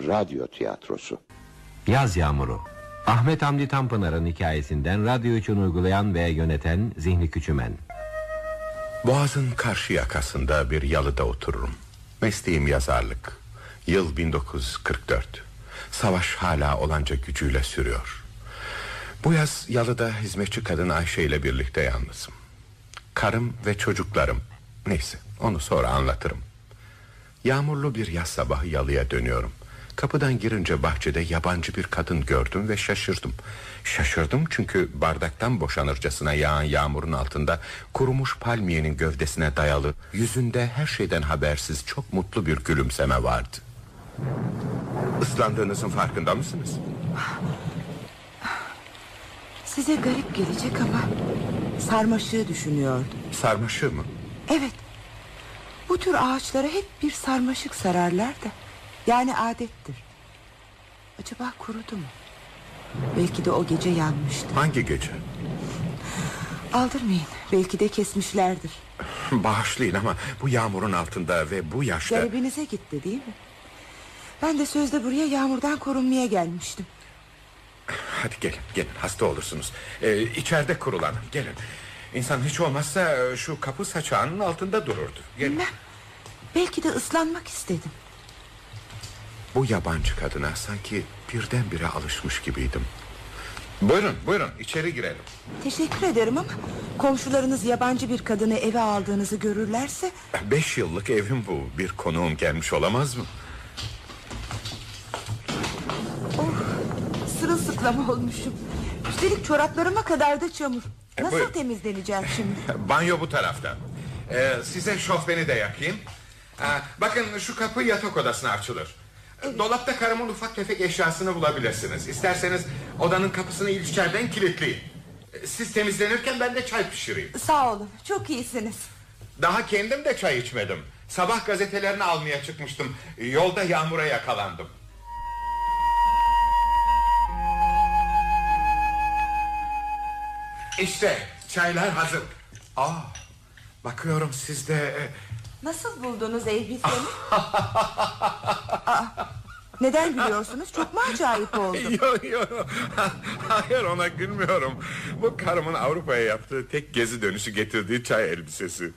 radyo tiyatrosu. Yaz Yağmuru Ahmet Hamdi Tanpınar'ın hikayesinden radyo için uygulayan ve yöneten Zihni Küçümen Boğaz'ın karşı yakasında bir yalıda otururum. Mesleğim yazarlık. Yıl 1944. Savaş hala olanca gücüyle sürüyor. Bu yaz yalıda hizmetçi kadın Ayşe ile birlikte yalnızım. Karım ve çocuklarım. Neyse onu sonra anlatırım. Yağmurlu bir yaz sabahı yalıya dönüyorum. Kapıdan girince bahçede yabancı bir kadın gördüm ve şaşırdım. Şaşırdım çünkü bardaktan boşanırcasına yağan yağmurun altında kurumuş palmiyenin gövdesine dayalı yüzünde her şeyden habersiz çok mutlu bir gülümseme vardı. Islandığınızın farkında mısınız? Size garip gelecek ama sarmaşığı düşünüyordum. Sarmaşığı mı? Evet. Bu tür ağaçlara hep bir sarmaşık sararlar da. Yani adettir. Acaba kurudu mu? Belki de o gece yanmıştı. Hangi gece? Aldırmayın. Belki de kesmişlerdir. Bağışlayın ama bu yağmurun altında ve bu yaşta... Garibinize gitti değil mi? Ben de sözde buraya yağmurdan korunmaya gelmiştim. Hadi gelin gelin hasta olursunuz ee, İçeride kurulanın gelin İnsan hiç olmazsa e, şu kapı saçağının altında dururdu gelin. Bilmem. Belki de ıslanmak istedim. Bu yabancı kadına sanki birdenbire alışmış gibiydim Buyurun buyurun içeri girelim Teşekkür ederim ama komşularınız yabancı bir kadını eve aldığınızı görürlerse Beş yıllık evim bu bir konuğum gelmiş olamaz mı sırılsıklam olmuşum. Üstelik çoraplarıma kadar da çamur. E, Nasıl buyurun. temizleneceğim şimdi? Banyo bu tarafta ee, Size şofbeni de yakayım Ee, Bakın şu kapı yatak odasına açılır Dolapta karımın ufak tefek eşyasını bulabilirsiniz. İsterseniz odanın kapısını içeriden kilitleyin. Siz temizlenirken ben de çay pişireyim. Sağ olun çok iyisiniz. Daha kendim de çay içmedim. Sabah gazetelerini almaya çıkmıştım. Yolda yağmura yakalandım. İşte çaylar hazır. Aa, Bakıyorum siz de e, Nasıl buldunuz elbisemi? Aa, neden gülüyorsunuz? Çok mu acayip oldu? Yok yok Hayır ona gülmüyorum Bu karımın Avrupa'ya yaptığı tek gezi dönüşü getirdiği çay elbisesi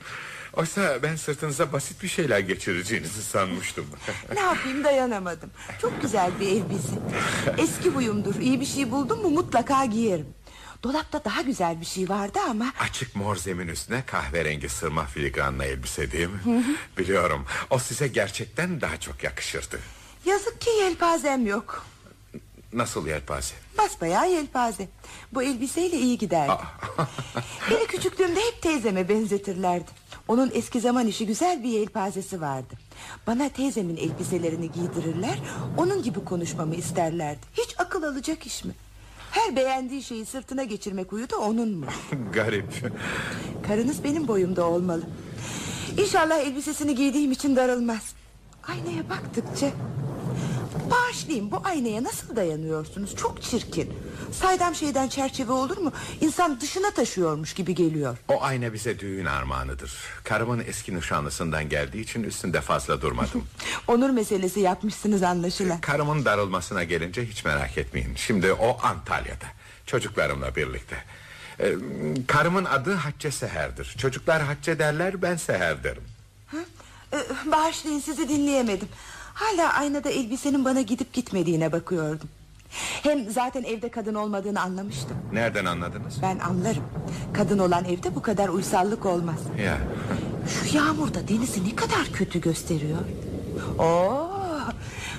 Oysa ben sırtınıza basit bir şeyler geçireceğinizi sanmıştım Ne yapayım dayanamadım. Çok güzel bir elbise. Eski huyumdur. İyi bir şey buldum mu mutlaka giyerim. Dolapta daha güzel bir şey vardı ama Açık mor zemin üstüne kahverengi sırma filigranlı elbise değil mi? Biliyorum o size gerçekten daha çok yakışırdı yazık ki yelpazem yok. Nasıl yelpaze? Basbayağı yelpaze. Bu elbiseyle iyi giderdi. Beni küçüklüğümde hep teyzeme benzetirlerdi. Onun eski zaman işi güzel bir yelpazesi vardı. Bana teyzemin elbiselerini giydirirler, onun gibi konuşmamı isterlerdi. Hiç akıl alacak iş mi? Her beğendiği şeyi sırtına geçirmek huyu da onun mu? Garip Karınız benim boyumda olmalı. İnşallah elbisesini giydiğim için darılmaz. Aynaya baktıkça... Bağışlayın bu aynaya nasıl dayanıyorsunuz? Çok çirkin. Saydam şeyden çerçeve olur mu? İnsan dışına taşıyormuş gibi geliyor. O ayna bize düğün armağanıdır Karımın eski nişanlısından geldiği için üstünde fazla durmadım Onur meselesi yapmışsınız anlaşılan. Karımın darılmasına gelince hiç merak etmeyin Şimdi o Antalya'da Çocuklarımla birlikte Ee, Karımın adı Hacce Seher'dir Çocuklar Hacce derler ben Seher derim Ee, bağışlayın sizi dinleyemedim. Hala aynada elbisenin bana gidip gitmediğine bakıyordum. Hem zaten evde kadın olmadığını anlamıştım. Nereden anladınız? Ben anlarım. Kadın olan evde bu kadar uysallık olmaz. Ya Şu yağmurda denizi ne kadar kötü gösteriyor. Oo,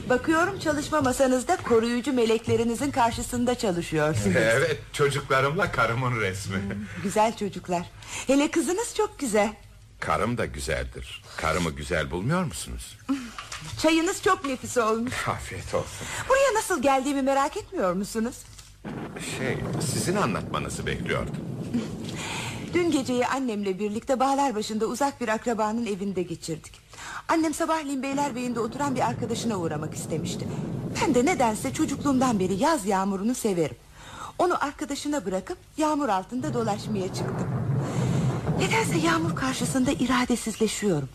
bakıyorum çalışma masanızda koruyucu meleklerinizin karşısında çalışıyorsunuz. Evet çocuklarımla karımın resmi Güzel çocuklar. Hele kızınız çok güzel. Karım da güzeldir Karımı güzel bulmuyor musunuz? Çayınız çok nefis olmuş. Afiyet olsun Buraya nasıl geldiğimi merak etmiyor musunuz? Şey sizin anlatmanızı bekliyordum Dün geceyi annemle birlikte bağlar başında uzak bir akrabanın evinde geçirdik. Annem sabahleyin Beylerbeyi'nde oturan bir arkadaşına uğramak istemişti. Ben de nedense çocukluğumdan beri yaz yağmurunu severim. Onu arkadaşına bırakıp yağmur altında dolaşmaya çıktım. Nedense yağmur karşısında iradesizleşiyorum.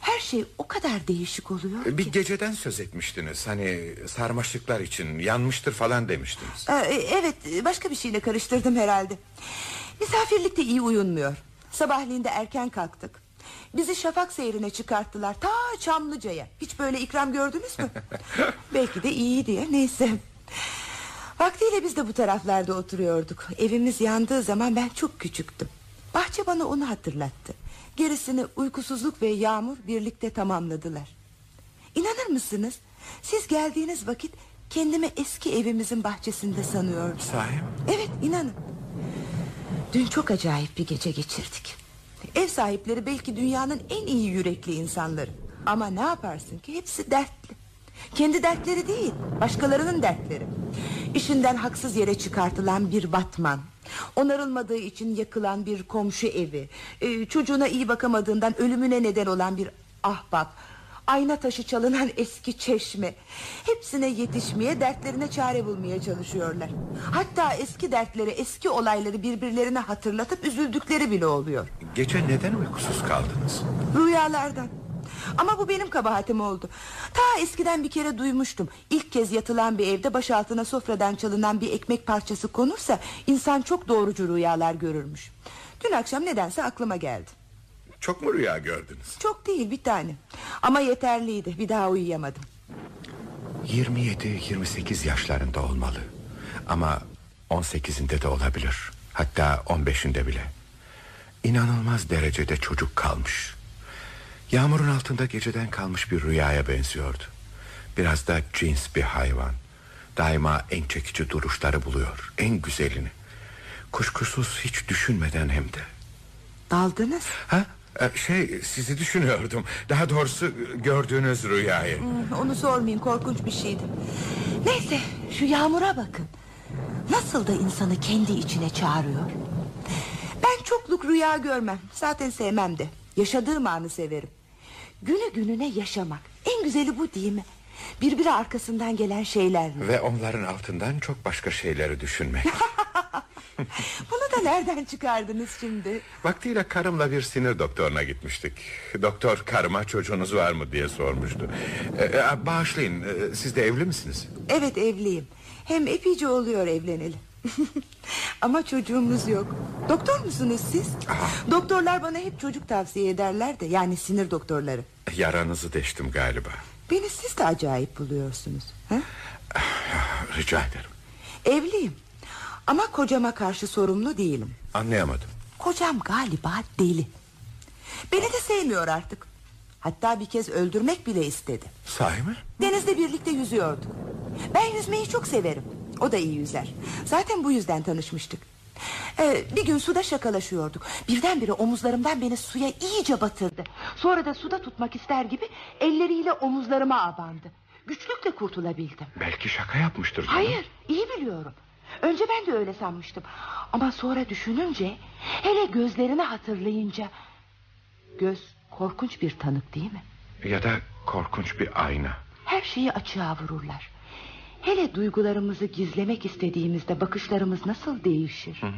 Her şey o kadar değişik oluyor Bir ki. geceden söz etmiştiniz. Hani sarmaşıklar için yanmıştır falan demiştiniz. Ee, evet başka bir şeyle karıştırdım herhalde. Misafirlikte iyi uyunmuyor. Sabahleyin de erken kalktık. Bizi şafak seyrine çıkarttılar ta Çamlıca'ya. Hiç böyle ikram gördünüz mü? Belki de iyi diye neyse. Vaktiyle biz de bu taraflarda oturuyorduk. Evimiz yandığı zaman ben çok küçüktüm. Bahçe bana onu hatırlattı. Gerisini uykusuzluk ve yağmur birlikte tamamladılar. İnanır mısınız? Siz geldiğiniz vakit kendimi eski evimizin bahçesinde sanıyordum. Sahi? Evet inanın. Dün çok acayip bir gece geçirdik. Ev sahipleri belki dünyanın en iyi yürekli insanları. Ama ne yaparsın ki hepsi dertli. Kendi dertleri değil, başkalarının dertleri. İşinden haksız yere çıkartılan bir batman. Onarılmadığı için yakılan bir komşu evi. e, Çocuğuna iyi bakamadığından ölümüne neden olan bir ahbap. Ayna taşı çalınan eski çeşme. Hepsine yetişmeye, dertlerine çare bulmaya çalışıyorlar. Hatta eski dertleri, eski olayları birbirlerine hatırlatıp üzüldükleri bile oluyor. Gece neden uykusuz kaldınız? Rüyalardan. Ama bu benim kabahatim oldu. Ta eskiden bir kere duymuştum. İlk kez yatılan bir evde baş altına sofradan çalınan bir ekmek parçası konursa insan çok doğrucu rüyalar görürmüş. Dün akşam nedense aklıma geldi. Çok mu rüya gördünüz? Çok değil bir tane. Ama yeterliydi. Bir daha uyuyamadım. 27-28 yaşlarında olmalı. Ama 18'inde de olabilir. Hatta 15'inde bile. İnanılmaz derecede çocuk kalmış. Yağmurun altında geceden kalmış bir rüyaya benziyordu. Biraz da cins bir hayvan. Daima en çekici duruşları buluyor. En güzelini. Kuşkusuz hiç düşünmeden hem de. Daldınız. Ha? e, Şey sizi düşünüyordum. Daha doğrusu gördüğünüz rüyayı. Hmm, Onu sormayın korkunç bir şeydi. Neyse şu yağmura bakın. Nasıl da insanı kendi içine çağırıyor. Ben çokluk rüya görmem. Zaten sevmem de. Yaşadığım anı severim. Günü gününe yaşamak. En güzeli bu değil mi? Birbiri arkasından gelen şeylerle. Ve onların altından çok başka şeyleri düşünmek. Bunu da nereden çıkardınız şimdi? Vaktiyle karımla bir sinir doktoruna gitmiştik. Doktor karıma çocuğunuz var mı diye sormuştu. Ee, bağışlayın e, siz de evli misiniz? Evet evliyim. Hem epeyce oluyor evleneli. Ama çocuğumuz yok. Doktor musunuz siz? Doktorlar bana hep çocuk tavsiye ederler de yani sinir doktorları. Yaranızı deştim galiba. Beni siz de acayip buluyorsunuz. Ha? Rica ederim. Evliyim. Ama kocama karşı sorumlu değilim. Anlayamadım. Kocam galiba deli. Beni de sevmiyor artık. Hatta bir kez öldürmek bile istedi. Sahi mi? Denizde birlikte yüzüyorduk. Ben yüzmeyi çok severim. O da iyi yüzer. Zaten bu yüzden tanışmıştık. Ee, bir gün suda şakalaşıyorduk. Birdenbire omuzlarımdan beni suya iyice batırdı. Sonra da suda tutmak ister gibi elleriyle omuzlarıma abandı. Güçlükle kurtulabildim. Belki şaka yapmıştır. canım. Hayır, iyi biliyorum. Önce ben de öyle sanmıştım. Ama sonra düşününce, hele gözlerini hatırlayınca... Göz korkunç bir tanık değil mi? Ya da korkunç bir ayna. Her şeyi açığa vururlar. Hele duygularımızı gizlemek istediğimizde bakışlarımız nasıl değişir? Hı.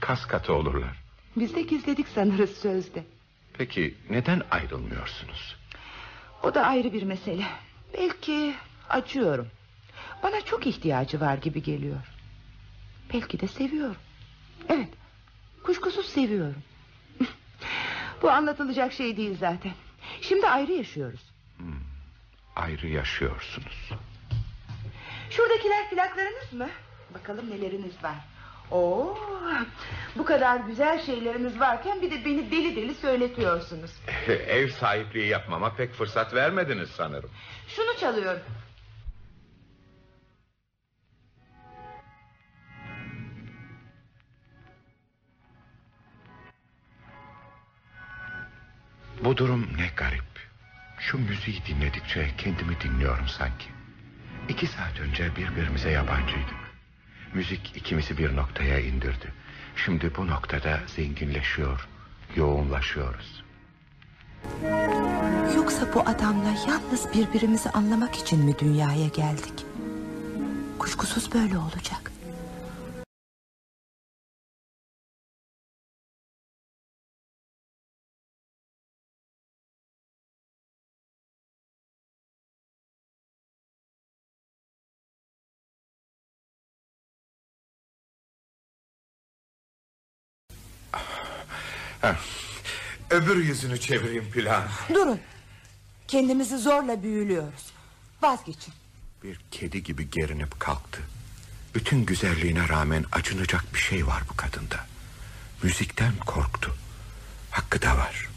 Kas katı olurlar. Biz de gizledik sanırız sözde. Peki neden ayrılmıyorsunuz? O da ayrı bir mesele. Belki acıyorum. Bana çok ihtiyacı var gibi geliyor. Belki de seviyorum. Evet, kuşkusuz seviyorum. Bu anlatılacak şey değil zaten. Şimdi ayrı yaşıyoruz. Ayrı yaşıyorsunuz. Şuradakiler plaklarınız mı? Bakalım neleriniz var. Oo, bu kadar güzel şeyleriniz varken bir de beni deli deli söyletiyorsunuz. Ev sahipliği yapmama pek fırsat vermediniz sanırım. Şunu çalıyorum. Bu durum ne garip. Şu müziği dinledikçe kendimi dinliyorum sanki. İki saat önce birbirimize yabancıydık. Müzik ikimizi bir noktaya indirdi. Şimdi bu noktada zenginleşiyor, yoğunlaşıyoruz. Yoksa bu adamla yalnız birbirimizi anlamak için mi dünyaya geldik? Kuşkusuz böyle olacak. Heh. Öbür yüzünü çevireyim plan. Durun. Kendimizi zorla büyülüyoruz. Vazgeçin. Bir kedi gibi gerinip kalktı. Bütün güzelliğine rağmen acınacak bir şey var bu kadında. Müzikten korktu. Hakkı da var.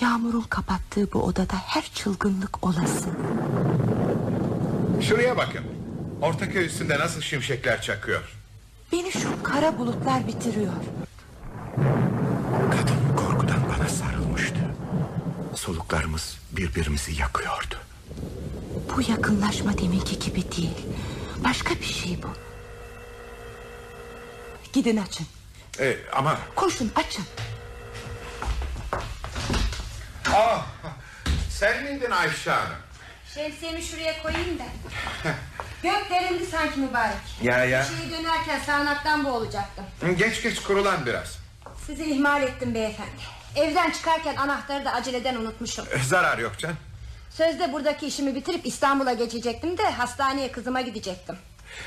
Yağmurun kapattığı bu odada her çılgınlık olası. Şuraya bakın. Ortaköy üstünde nasıl şimşekler çakıyor. Beni şu kara bulutlar bitiriyor. Soluklarımız birbirimizi yakıyordu. Bu yakınlaşma deminki gibi değil. Başka bir şey bu. Gidin açın. Ee, ama Koşun açın. Ah, sen miydin Ayşe Hanım? Şemsiyemi şuraya koyayım da. Gök derindi sanki mübarek. Ya, ya. Şeye dönerken sağanaktan boğulacaktım. Geç geç kurulan biraz. Sizi ihmal ettim beyefendi. Evden çıkarken anahtarı da aceleden unutmuşum. Ee, Zarar yok can. Sözde buradaki işimi bitirip İstanbul'a geçecektim de hastaneye kızıma gidecektim.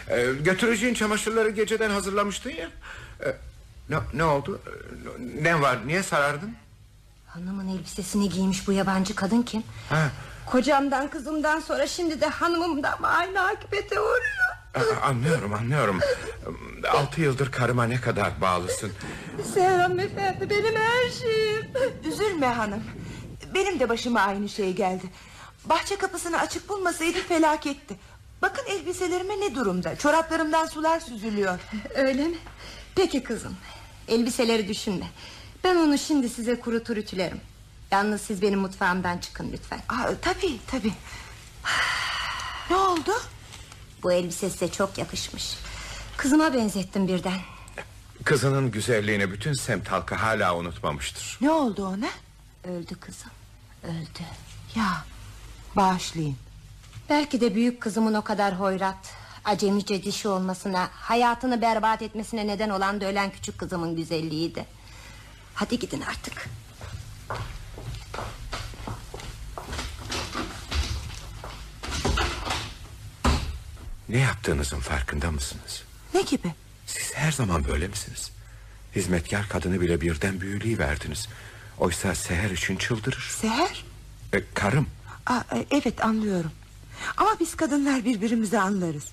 Ee, götüreceğin çamaşırları geceden hazırlamıştın ya. Ee, ne, ne oldu? Ne var? Niye sarardın? Hanımın elbisesini giymiş bu yabancı kadın kim? Ha. Kocamdan kızımdan sonra şimdi de hanımımdan mı aynı akıbete uğruyor? Anlıyorum anlıyorum. Altı yıldır karıma ne kadar bağlısın. Selam efendi benim her şeyim. Üzülme hanım. Benim de başıma aynı şey geldi. Bahçe kapısını açık bulmasaydı felaketti. Bakın elbiselerime ne durumda. Çoraplarımdan sular süzülüyor. Öyle mi? Peki kızım. Elbiseleri düşünme. Ben onu şimdi size kurutur ütülerim. Yalnız siz benim mutfağımdan çıkın lütfen. Aa, tabii tabii. Ne oldu? Bu elbise size çok yakışmış. Kızıma benzettim birden. Kızının güzelliğini bütün semt halkı hala unutmamıştır. Ne oldu ona? Öldü kızım. Öldü. Ya bağışlayın. Belki de büyük kızımın o kadar hoyrat, acemice dişi olmasına, hayatını berbat etmesine neden olan da ölen küçük kızımın güzelliğiydi. Hadi gidin artık. Ne yaptığınızın farkında mısınız? Ne gibi? Siz her zaman böyle misiniz? Hizmetkar kadını bile birden büyülüğü verdiniz. Oysa seher için çıldırır. Seher? E, karım. Aa, e, evet anlıyorum. Ama biz kadınlar birbirimizi anlarız.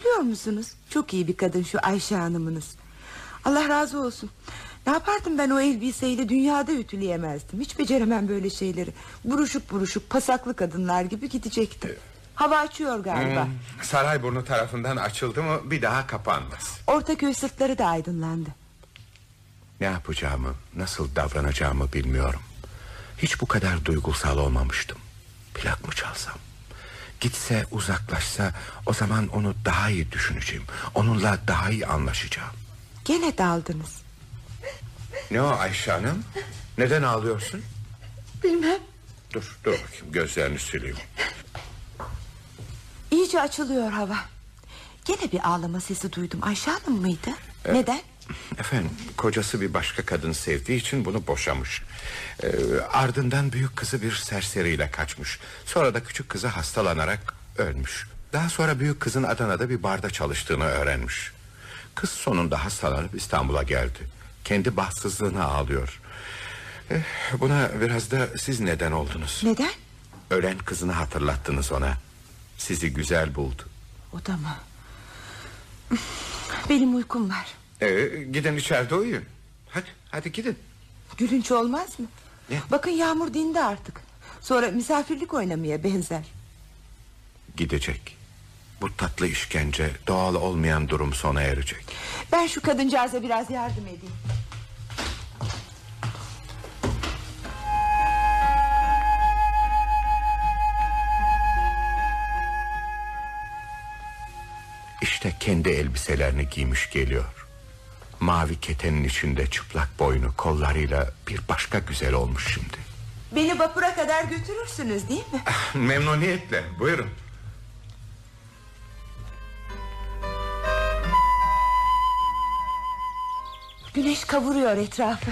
Biliyor musunuz? Çok iyi bir kadın şu Ayşe hanımınız. Allah razı olsun. Ne yapardım ben o elbiseyle dünyada ütüleyemezdim. Hiç beceremem böyle şeyleri. Buruşuk buruşuk pasaklı kadınlar gibi gidecektim. Hava açıyor galiba. Hmm, Sarayburnu tarafından açıldı mı bir daha kapanmaz. Ortaköy sırtları da aydınlandı. Ne yapacağımı, nasıl davranacağımı bilmiyorum. Hiç bu kadar duygusal olmamıştım. Plak mı çalsam? Gitse uzaklaşsa o zaman onu daha iyi düşüneceğim. Onunla daha iyi anlaşacağım. Gene daldınız. Ne o Ayşe Hanım? Neden ağlıyorsun? Bilmem. Dur dur bakayım gözlerini sileyim. İyice açılıyor hava. Gene bir ağlama sesi duydum. Ayşe Hanım mıydı? Neden? Efendim kocası bir başka kadın sevdiği için bunu boşamış. Ee, ardından büyük kızı bir serseriyle kaçmış. Sonra da küçük kızı hastalanarak ölmüş. Daha sonra büyük kızın Adana'da bir barda çalıştığını öğrenmiş. Kız sonunda hastalanıp İstanbul'a geldi. Kendi bahtsızlığına ağlıyor. Eh, buna biraz da siz neden oldunuz. Neden? Ölen kızını hatırlattınız ona. Sizi güzel buldu. O da mı? Benim uykum var. Ee, gidin içeride uyuyun. Hadi, hadi gidin. Gülünç olmaz mı? Ne? Bakın yağmur dindi artık. Sonra misafirlik oynamaya benzer. Gidecek. Bu tatlı işkence, doğal olmayan durum sona erecek. Ben şu kadıncağıza biraz yardım edeyim. Kendi elbiselerini giymiş geliyor. Mavi ketenin içinde çıplak boynu kollarıyla bir başka güzel olmuş şimdi. Beni vapura kadar götürürsünüz değil mi? Memnuniyetle buyurun. Güneş kavuruyor etrafı.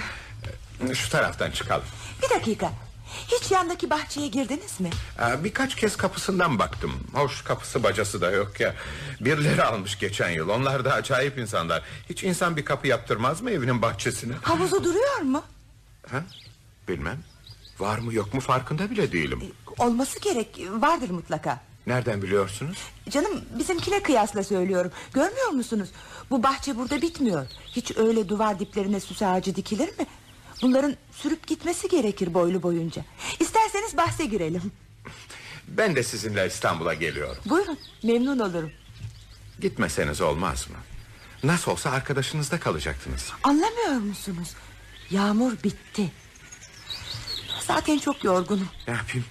Şu taraftan çıkalım. Bir dakika. Hiç yandaki bahçeye girdiniz mi? Aa, Birkaç kez kapısından baktım. Hoş kapısı bacası da yok ya. Birileri almış geçen yıl. Onlar da acayip insanlar. Hiç insan bir kapı yaptırmaz mı evinin bahçesine? Havuzu duruyor mu? Ha? Bilmem. Var mı yok mu farkında bile değilim. Olması gerek vardır mutlaka Nereden biliyorsunuz? Canım bizimkine kıyasla söylüyorum Görmüyor musunuz Bu bahçe burada bitmiyor Hiç öyle duvar diplerine süs ağacı dikilir mi Bunların sürüp gitmesi gerekir boylu boyunca İsterseniz bahse girelim Ben de sizinle İstanbul'a geliyorum. Buyurun memnun olurum Gitmeseniz olmaz mı? Nasıl olsa arkadaşınızda kalacaktınız. Anlamıyor musunuz Yağmur bitti Zaten çok yorgunum Ne yapayım?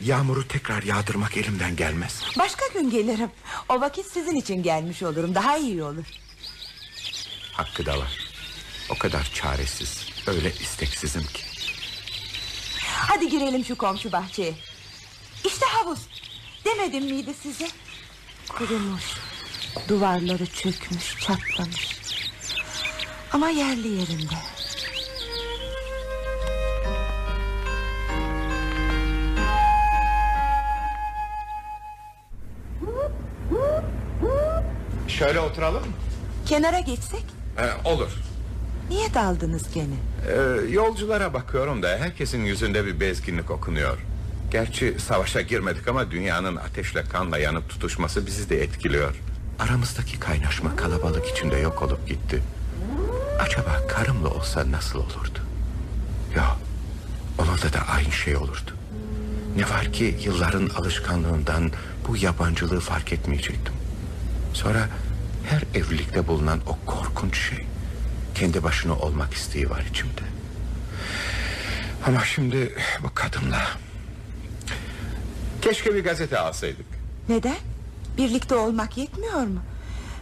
Yağmuru tekrar yağdırmak elimden gelmez. Başka gün gelirim O vakit sizin için gelmiş olurum Daha iyi olur Hakkı da var. O kadar çaresiz, öyle isteksizim ki. Hadi girelim şu komşu bahçeye İşte havuz Demedim miydi size Kurumuş Duvarları çökmüş çatlamış Ama yerli yerinde Şöyle oturalım mı? Kenara geçsek Ee, olur. Niye daldınız gene Ee, yolculara bakıyorum da herkesin yüzünde bir bezginlik okunuyor. Gerçi savaşa girmedik ama dünyanın ateşle kanla yanıp tutuşması bizi de etkiliyor. Aramızdaki kaynaşma kalabalık içinde yok olup gitti. Acaba karımla olsa nasıl olurdu? Ya, onunla da aynı şey olurdu. Ne var ki yılların alışkanlığından bu yabancılığı fark etmeyecektim. Sonra her evlilikte bulunan o korkunç şey kendi başına olmak isteği var içimde. Ama şimdi bu kadınla keşke bir gazete alsaydık. Neden birlikte olmak yetmiyor mu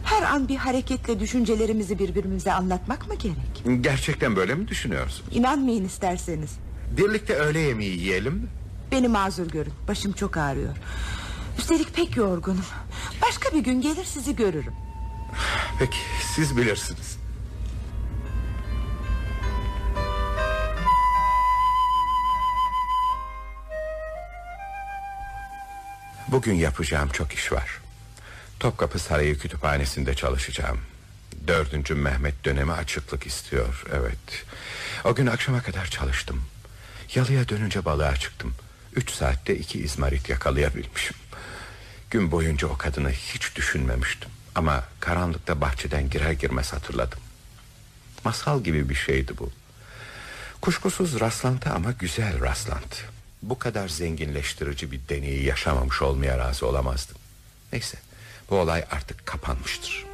Her an bir hareketle düşüncelerimizi birbirimize anlatmak mı gerek Gerçekten böyle mi düşünüyorsun? İnanmayın isterseniz Birlikte öğle yemeği yiyelim mi? Beni mazur görün başım çok ağrıyor Üstelik pek yorgunum Başka bir gün gelir sizi görürüm Peki siz bilirsiniz. Bugün yapacağım çok iş var. Topkapı Sarayı Kütüphanesi'nde çalışacağım. Dördüncü Mehmet dönemi açıklık istiyor, evet. O gün akşama kadar çalıştım. Yalıya dönünce balığa çıktım. Üç saatte iki izmarit yakalayabilmişim. Gün boyunca o kadını hiç düşünmemiştim. Ama karanlıkta bahçeden girer girmez hatırladım. Masal gibi bir şeydi bu. Kuşkusuz rastlantı ama güzel rastlantı. Bu kadar zenginleştirici bir deneyi yaşamamış olmaya razı olamazdım. Neyse bu olay artık kapanmıştır.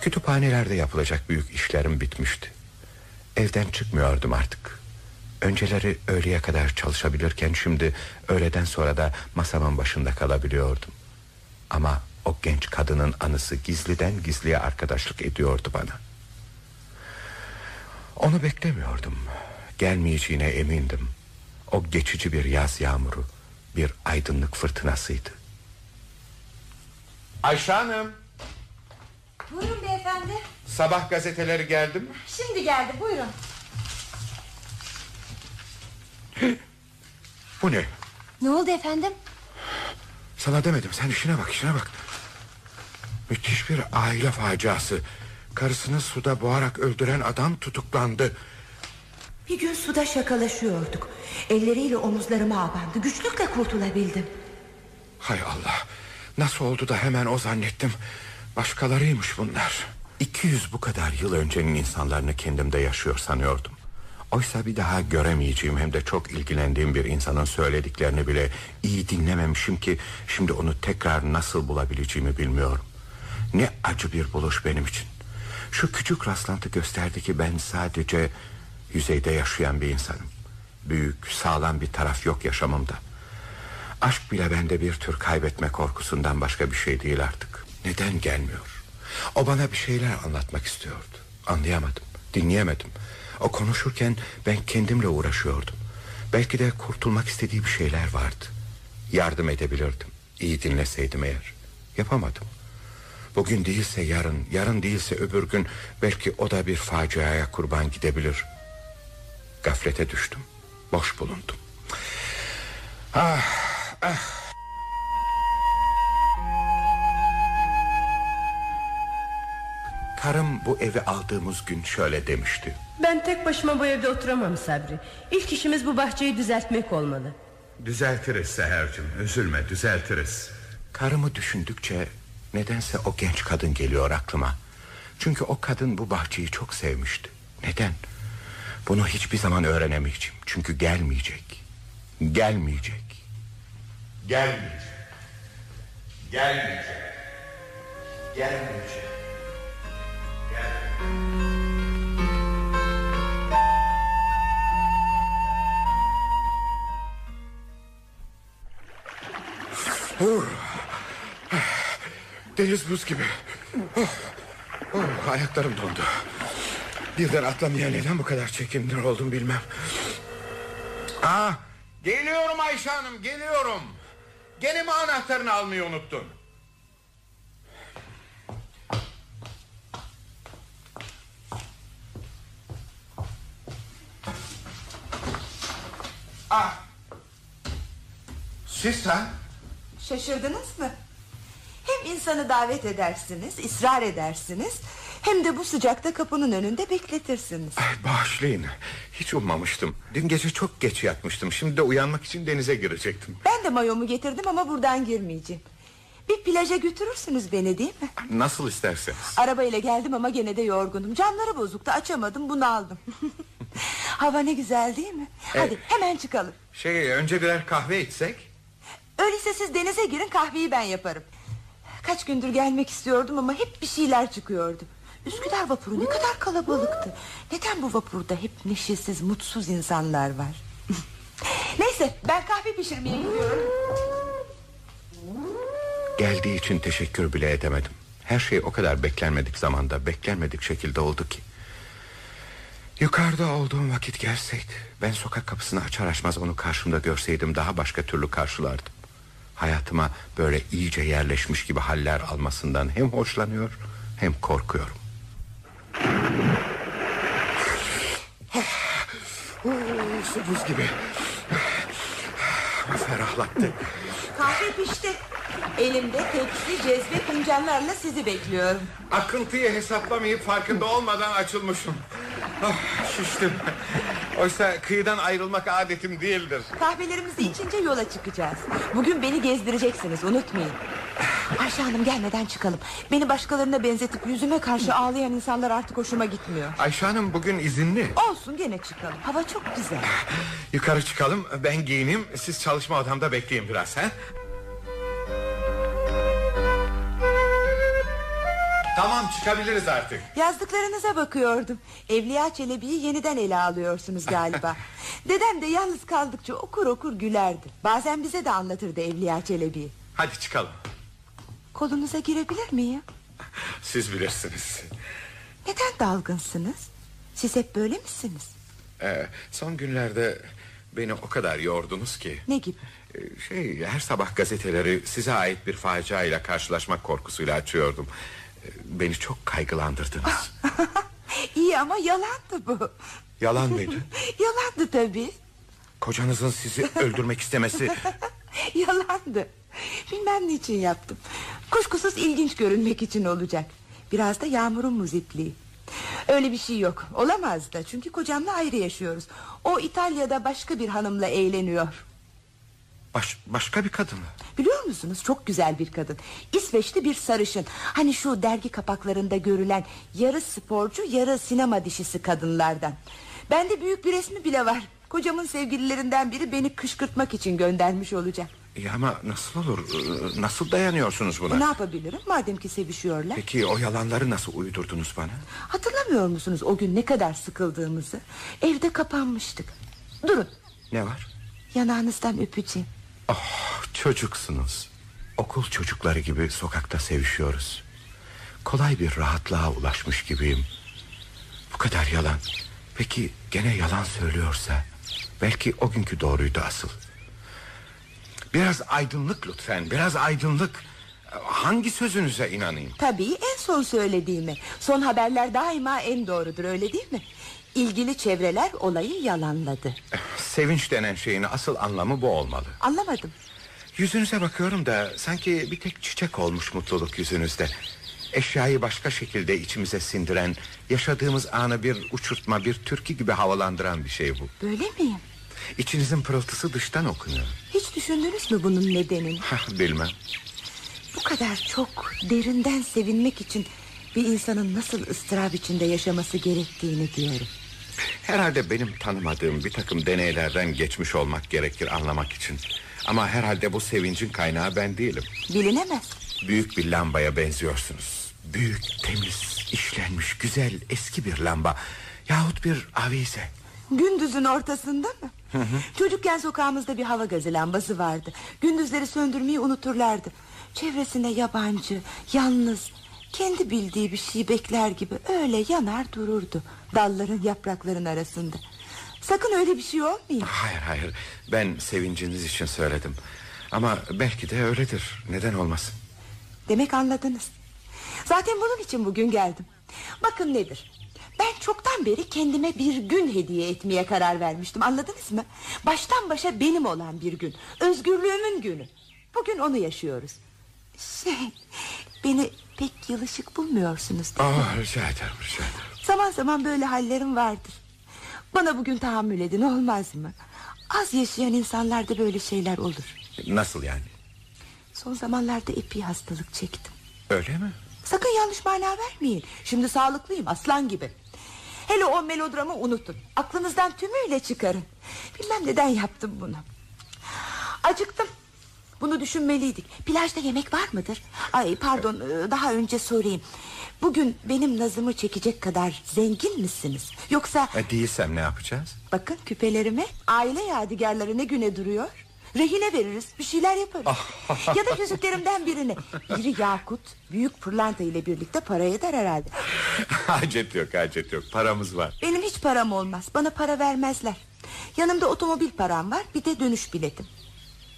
Kütüphanelerde yapılacak büyük işlerim bitmişti. Evden çıkmıyordum artık. Önceleri öğleye kadar çalışabilirken şimdi öğleden sonra da masamın başında kalabiliyordum. Ama o genç kadının anısı gizliden gizliye arkadaşlık ediyordu bana. Onu beklemiyordum. Gelmeyeceğine emindim. O geçici bir yaz yağmuru, bir aydınlık fırtınasıydı. Ayşe Hanım, Buyurun beyefendi sabah gazeteleri geldi mi? Şimdi geldi buyurun Bu ne? Ne oldu efendim Sana demedim sen işine bak işine bak. Müthiş bir aile faciası. Karısını suda boğarak öldüren adam tutuklandı. Bir gün suda şakalaşıyorduk. Elleriyle omuzlarıma abandı. Güçlükle kurtulabildim. Hay Allah Nasıl oldu da hemen o zannettim. Başkalarıymış bunlar. 200 bu kadar yıl öncenin insanlarını kendimde yaşıyor sanıyordum Oysa bir daha göremeyeceğim hem de çok ilgilendiğim bir insanın söylediklerini bile iyi dinlememişim ki şimdi onu tekrar nasıl bulabileceğimi bilmiyorum. Ne acı bir buluş benim için. Şu küçük rastlantı gösterdi ki ben sadece yüzeyde yaşayan bir insanım. Büyük, sağlam bir taraf yok yaşamımda. Aşk bile bende bir tür kaybetme korkusundan başka bir şey değil artık. Neden gelmiyor? O bana bir şeyler anlatmak istiyordu. Anlayamadım, dinleyemedim. O konuşurken ben kendimle uğraşıyordum. Belki de kurtulmak istediği bir şeyler vardı. Yardım edebilirdim. İyi dinleseydim eğer. Yapamadım. Bugün değilse yarın, yarın değilse öbür gün belki o da bir faciaya kurban gidebilir. Gaflete düştüm. Boş bulundum. Ah, ah. Karım bu evi aldığımız gün şöyle demişti. Ben tek başıma bu evde oturamam Sabri. İlk işimiz bu bahçeyi düzeltmek olmalı. Düzeltiriz Seher'cim üzülme düzeltiriz Karımı düşündükçe nedense o genç kadın geliyor aklıma. Çünkü o kadın bu bahçeyi çok sevmişti. Neden? Bunu hiçbir zaman öğrenemeyeceğim. Çünkü gelmeyecek. Gelmeyecek. Gelmeyecek. Gelmeyecek. Gelmeyecek. Deniz buz gibi. Oh, oh, ayaklarım dondu. Birden atlamaya neden bu kadar çekindir oldum bilmem. Aa, geliyorum Ayşe Hanım geliyorum. Gene mi anahtarını almayı unuttun? Ah. Siz ha? Şaşırdınız mı? Hem insanı davet edersiniz, ısrar edersiniz... ...hem de bu sıcakta kapının önünde bekletirsiniz. Ay, bağışlayın. Hiç ummamıştım. Dün gece çok geç yatmıştım. Şimdi de uyanmak için denize girecektim. Ben de mayomu getirdim ama buradan girmeyeceğim. Bir plaja götürürsünüz beni değil mi? Nasıl isterseniz. Arabayla geldim ama gene de yorgunum. Camları bozuktu açamadım bunu aldım. Hava ne güzel değil mi? Hadi hemen çıkalım. Şey önce birer kahve içsek. Öyleyse siz denize girin kahveyi ben yaparım. Kaç gündür gelmek istiyordum ama hep bir şeyler çıkıyordu. Üsküdar vapuru ne kadar kalabalıktı. Neden bu vapurda hep neşesiz, mutsuz insanlar var? Neyse ben kahve pişirmeye gidiyorum. Geldiği için teşekkür bile edemedim. Her şey o kadar beklenmedik zamanda, beklenmedik şekilde oldu ki. Yukarıda olduğum vakit gelseydi, ben sokak kapısını açar açmaz onu karşımda görseydim daha başka türlü karşılardım. Hayatıma böyle iyice yerleşmiş gibi haller almasından hem hoşlanıyor hem korkuyorum. Su buz gibi. Ferahlattı. Kahve pişti. Elimde tepsi, cezve, fincanlarla sizi bekliyorum. Akıntıyı hesaplamayıp farkında olmadan açılmışım. Ah, şiştim. Oysa kıyıdan ayrılmak adetim değildir. Kahvelerimizi içince yola çıkacağız. Bugün beni gezdireceksiniz unutmayın. Ayşe Hanım gelmeden çıkalım. Beni başkalarına benzetip yüzüme karşı ağlayan insanlar artık hoşuma gitmiyor. Ayşe Hanım bugün izinli. Olsun gene çıkalım. Hava çok güzel. Yukarı çıkalım ben giyineyim siz çalışma odamda bekleyin biraz. He? Tamam çıkabiliriz artık. Yazdıklarınıza bakıyordum. Evliya Çelebi'yi yeniden ele alıyorsunuz galiba. Dedem de yalnız kaldıkça okur okur gülerdi. Bazen bize de anlatırdı Evliya Çelebi'yi. Hadi çıkalım. Kolunuza girebilir miyim? Siz bilirsiniz. Neden dalgınsınız? Siz hep böyle misiniz? Ee, son günlerde beni o kadar yordunuz ki. Ne gibi? Ee, Şey her sabah gazeteleri size ait bir facia ile karşılaşmak korkusuyla açıyordum. Beni çok kaygılandırdınız. İyi ama yalandı bu. Yalan mıydı? Yalandı tabii. Kocanızın sizi öldürmek istemesi Yalandı. Bilmem niçin yaptım. Kuşkusuz ilginç görünmek için olacak. Biraz da yağmurun muzipliği. Öyle bir şey yok. Olamaz da. Çünkü kocamla ayrı yaşıyoruz. O İtalya'da başka bir hanımla eğleniyor. Baş, başka bir kadın mı? Biliyor musunuz? Çok güzel bir kadın. İsveçli bir sarışın. Hani şu dergi kapaklarında görülen Yarı sporcu yarı sinema dişisi kadınlardan. Bende büyük bir resmi bile var. Kocamın sevgililerinden biri beni kışkırtmak için göndermiş olacak. Ya ama nasıl olur? Ee, Nasıl dayanıyorsunuz buna? E, Ne yapabilirim? Madem ki sevişiyorlar. Peki o yalanları nasıl uydurdunuz bana? Hatırlamıyor musunuz o gün ne kadar sıkıldığımızı? Evde kapanmıştık. Durun. Ne var? yanağınızdan öpeceğim Oh çocuksunuz. Okul çocukları gibi sokakta sevişiyoruz. Kolay bir rahatlığa ulaşmış gibiyim. Bu kadar yalan. Peki gene yalan söylüyorsa belki o günkü doğruydu asıl. Biraz aydınlık lütfen, biraz aydınlık. hangi sözünüze inanayım? Tabii en son söylediğimi. Son haberler daima en doğrudur öyle değil mi? İlgili çevreler olayı yalanladı. Sevinç denen şeyin asıl anlamı bu olmalı. Anlamadım. Yüzünüze bakıyorum da sanki bir tek çiçek olmuş mutluluk yüzünüzde. Eşyayı başka şekilde içimize sindiren, yaşadığımız anı bir uçurtma, bir türkü gibi havalandıran bir şey bu. Böyle miyim? İçinizin pırıltısı dıştan okunuyor. Hiç düşündünüz mü bunun nedenini? Hah, bilmem. Bu kadar çok derinden sevinmek için bir insanın nasıl ıstırap içinde yaşaması gerektiğini diyorum. Herhalde benim tanımadığım bir takım deneylerden geçmiş olmak gerekir anlamak için. Ama herhalde bu sevincin kaynağı ben değilim. Bilinemez. Büyük bir lambaya benziyorsunuz. Büyük, temiz, işlenmiş, güzel, eski bir lamba. Yahut bir avize. Gündüzün ortasında mı? Çocukken sokağımızda bir hava gazı lambası vardı. Gündüzleri söndürmeyi unuturlardı. Çevresine yabancı, yalnız, kendi bildiği bir şey bekler gibi öyle yanar dururdu. Dalların yaprakların arasında. Sakın öyle bir şey olmayayım. Hayır hayır ben sevinciniz için söyledim. Ama belki de öyledir. Neden olmasın? Demek anladınız. Zaten bunun için bugün geldim. Bakın nedir? Ben çoktan beri kendime bir gün hediye etmeye karar vermiştim. Anladınız mı? Baştan başa benim olan bir gün. Özgürlüğümün günü. Bugün onu yaşıyoruz. Şey, beni pek yılışık bulmuyorsunuz değil mi? Aa, rica ederim rica ederim. Zaman zaman böyle hallerim vardır. Bana bugün tahammül edin olmaz mı? Az yaşayan insanlarda böyle şeyler olur. Nasıl yani? Son zamanlarda epey hastalık çektim. Öyle mi? Sakın yanlış mana vermeyin. Şimdi sağlıklıyım aslan gibi. Hele o melodramı unutun. Aklınızdan tümüyle çıkarın. Bilmem neden yaptım bunu. Acıktım. Bunu düşünmeliydik. Plajda yemek var mıdır? Ay pardon e, daha önce sorayım. Bugün benim nazımı çekecek kadar zengin misiniz? Yoksa E, değilsem ne yapacağız? bakın küpelerime aile yadigarları ne güne duruyor? Rehine veririz bir şeyler yaparız Ya da yüzüklerimden birini Biri yakut büyük pırlanta ile birlikte para eder herhalde hacet yok hacet yok paramız var. Benim hiç param olmaz bana para vermezler Yanımda otomobil param var bir de dönüş biletim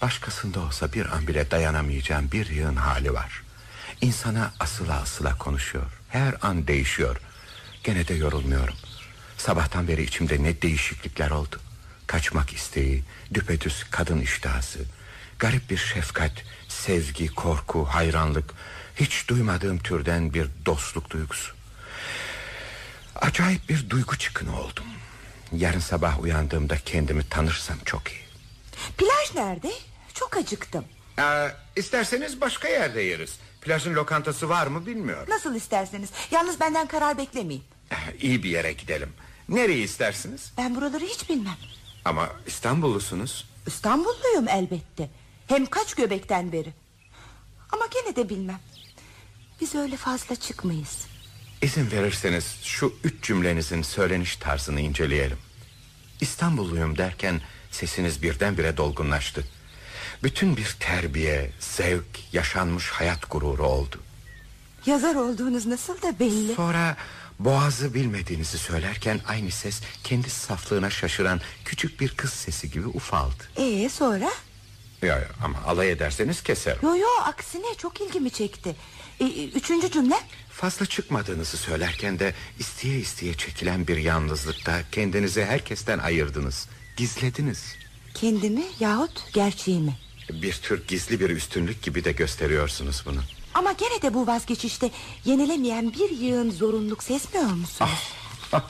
Başkasında olsa bir an bile dayanamayacağım bir yığın hali var. İnsana asıla asıla konuşuyor. Her an değişiyor. Gene de yorulmuyorum. Sabahtan beri içimde ne değişiklikler oldu. Kaçmak isteği, düpedüz kadın iştahası, garip bir şefkat, sevgi, korku, hayranlık, hiç duymadığım türden bir dostluk duygusu. Acayip bir duygu çıkını oldum. Yarın sabah uyandığımda kendimi tanırsam çok iyi. Plaj nerede? Çok acıktım Ee, isterseniz başka yerde yeriz. Plajın lokantası var mı bilmiyorum. Nasıl isterseniz Yalnız benden karar beklemeyin Ee, İyi bir yere gidelim. Nereyi istersiniz? Ben buraları hiç bilmem Ama İstanbullusunuz. İstanbulluyum elbette Hem kaç göbekten beri Ama gene de bilmem Biz öyle fazla çıkmayız İzin verirseniz şu üç cümlenizin söyleniş tarzını inceleyelim. İstanbulluyum derken sesiniz birdenbire dolgunlaştı. Bütün bir terbiye, zevk, yaşanmış hayat gururu oldu. Yazar olduğunuz nasıl da belli Sonra boğazı bilmediğinizi söylerken aynı ses kendi saflığına şaşıran küçük bir kız sesi gibi ufaldı. Ee sonra Ya, ya, ama alay ederseniz keserim. Yo yo aksine çok ilgimi çekti ee, Üçüncü cümle Fazla çıkmadığınızı söylerken de isteye isteye çekilen bir yalnızlıkta kendinizi herkesten ayırdınız. Gizlediniz. Kendimi yahut gerçeğimi Bir tür gizli bir üstünlük gibi de gösteriyorsunuz bunu. Ama gene de bu vazgeçişte Yenilemeyen bir yığın zorunluluk sezmiyor musunuz?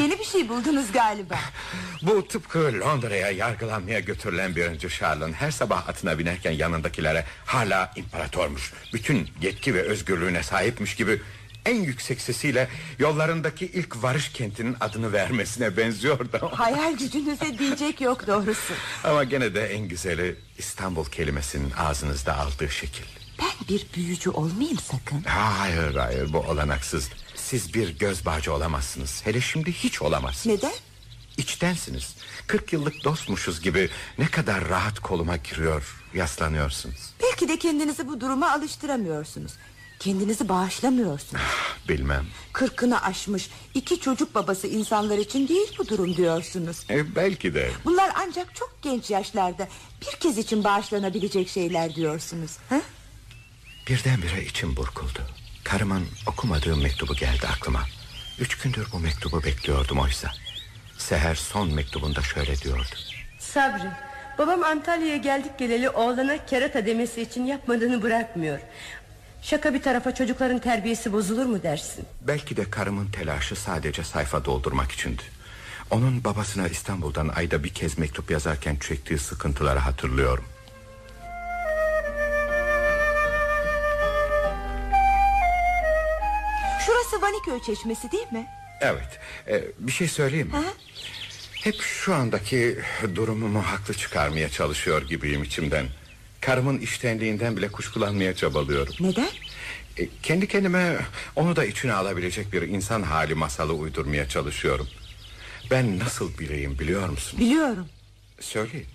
Yeni bir şey buldunuz galiba Bu tıpkı Londra'ya yargılanmaya götürülen bir önce Charles'ın her sabah atına binerken yanındakilere hala imparatormuş. Bütün yetki ve özgürlüğüne sahipmiş gibi en yüksek sesiyle yollarındaki ilk varış kentinin adını vermesine benziyordu. Hayal gücünüze diyecek yok doğrusu Ama gene de en güzeli İstanbul kelimesinin ağzınızda aldığı şekil. Ben bir büyücü olmayayım sakın Hayır hayır bu olanaksız. Siz bir göz bağcı olamazsınız. Hele şimdi hiç olamazsınız. Neden? İçtensiniz. 40 yıllık dostmuşuz gibi ne kadar rahat koluma giriyor, yaslanıyorsunuz. Belki de kendinizi bu duruma alıştıramıyorsunuz Kendinizi bağışlamıyorsunuz. Bilmem. Kırkını aşmış iki çocuk babası insanlar için değil bu durum diyorsunuz. E, belki de. Bunlar ancak çok genç yaşlarda bir kez için bağışlanabilecek şeyler diyorsunuz. Ha? Birdenbire içim burkuldu. Karımın okumadığı mektubu geldi aklıma. Üç gündür bu mektubu bekliyordum oysa. Seher son mektubunda şöyle diyordu. Sabri babam Antalya'ya geldik geleli oğlana kerata demesi için yapmadığını bırakmıyor Şaka bir tarafa çocukların terbiyesi bozulur mu dersin Belki de karımın telaşı sadece sayfa doldurmak içindi. Onun babasına İstanbul'dan ayda bir kez mektup yazarken çektiği sıkıntıları hatırlıyorum. Şurası Vaniköy çeşmesi değil mi? Evet e, bir şey söyleyeyim mi? Hep şu andaki durumumu haklı çıkarmaya çalışıyor gibiyim içimden. Karımın iştenliğinden bile kuşkulanmaya çabalıyorum. Neden? E, kendi kendime onu da içine alabilecek bir insan hali masalı uydurmaya çalışıyorum. Ben nasıl bileyim biliyor musun? Biliyorum. Söyleyin.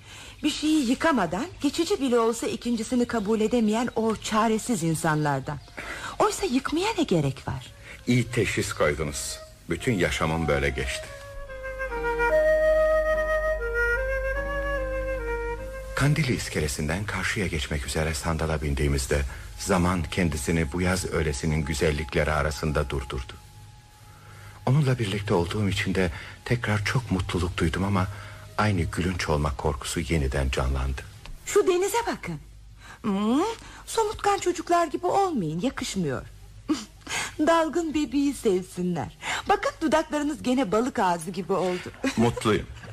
Bir şeyi yıkamadan geçici bile olsa ikincisini kabul edemeyen o çaresiz insanlardan. Oysa yıkmaya ne gerek var? İyi teşhis koydunuz. Bütün yaşamım böyle geçti. Kandili iskelesinden karşıya geçmek üzere sandala bindiğimizde zaman kendisini bu yaz öğlesinin güzellikleri arasında durdurdu. Onunla birlikte olduğum için de tekrar çok mutluluk duydum ama aynı gülünç olmak korkusu yeniden canlandı. Şu denize bakın. Hmm, somutkan çocuklar gibi olmayın yakışmıyor. Dalgın bebeği sevsinler. Bakın dudaklarınız gene balık ağzı gibi oldu. Mutluyum.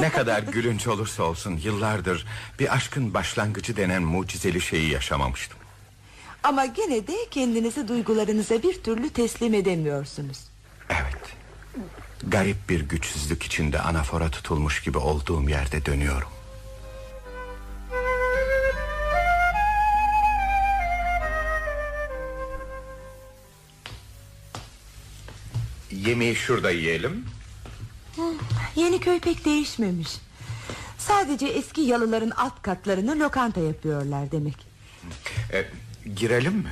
Ne kadar gülünç olursa olsun yıllardır bir aşkın başlangıcı denen mucizeli şeyi yaşamamıştım. Ama gene de kendinizi duygularınıza bir türlü teslim edemiyorsunuz. Evet. Garip bir güçsüzlük içinde anafora tutulmuş gibi olduğum yerde dönüyorum. Yemeği şurada yiyelim. Yeni köy pek değişmemiş. Sadece eski yalıların alt katlarını lokanta yapıyorlar demek. E, girelim mi?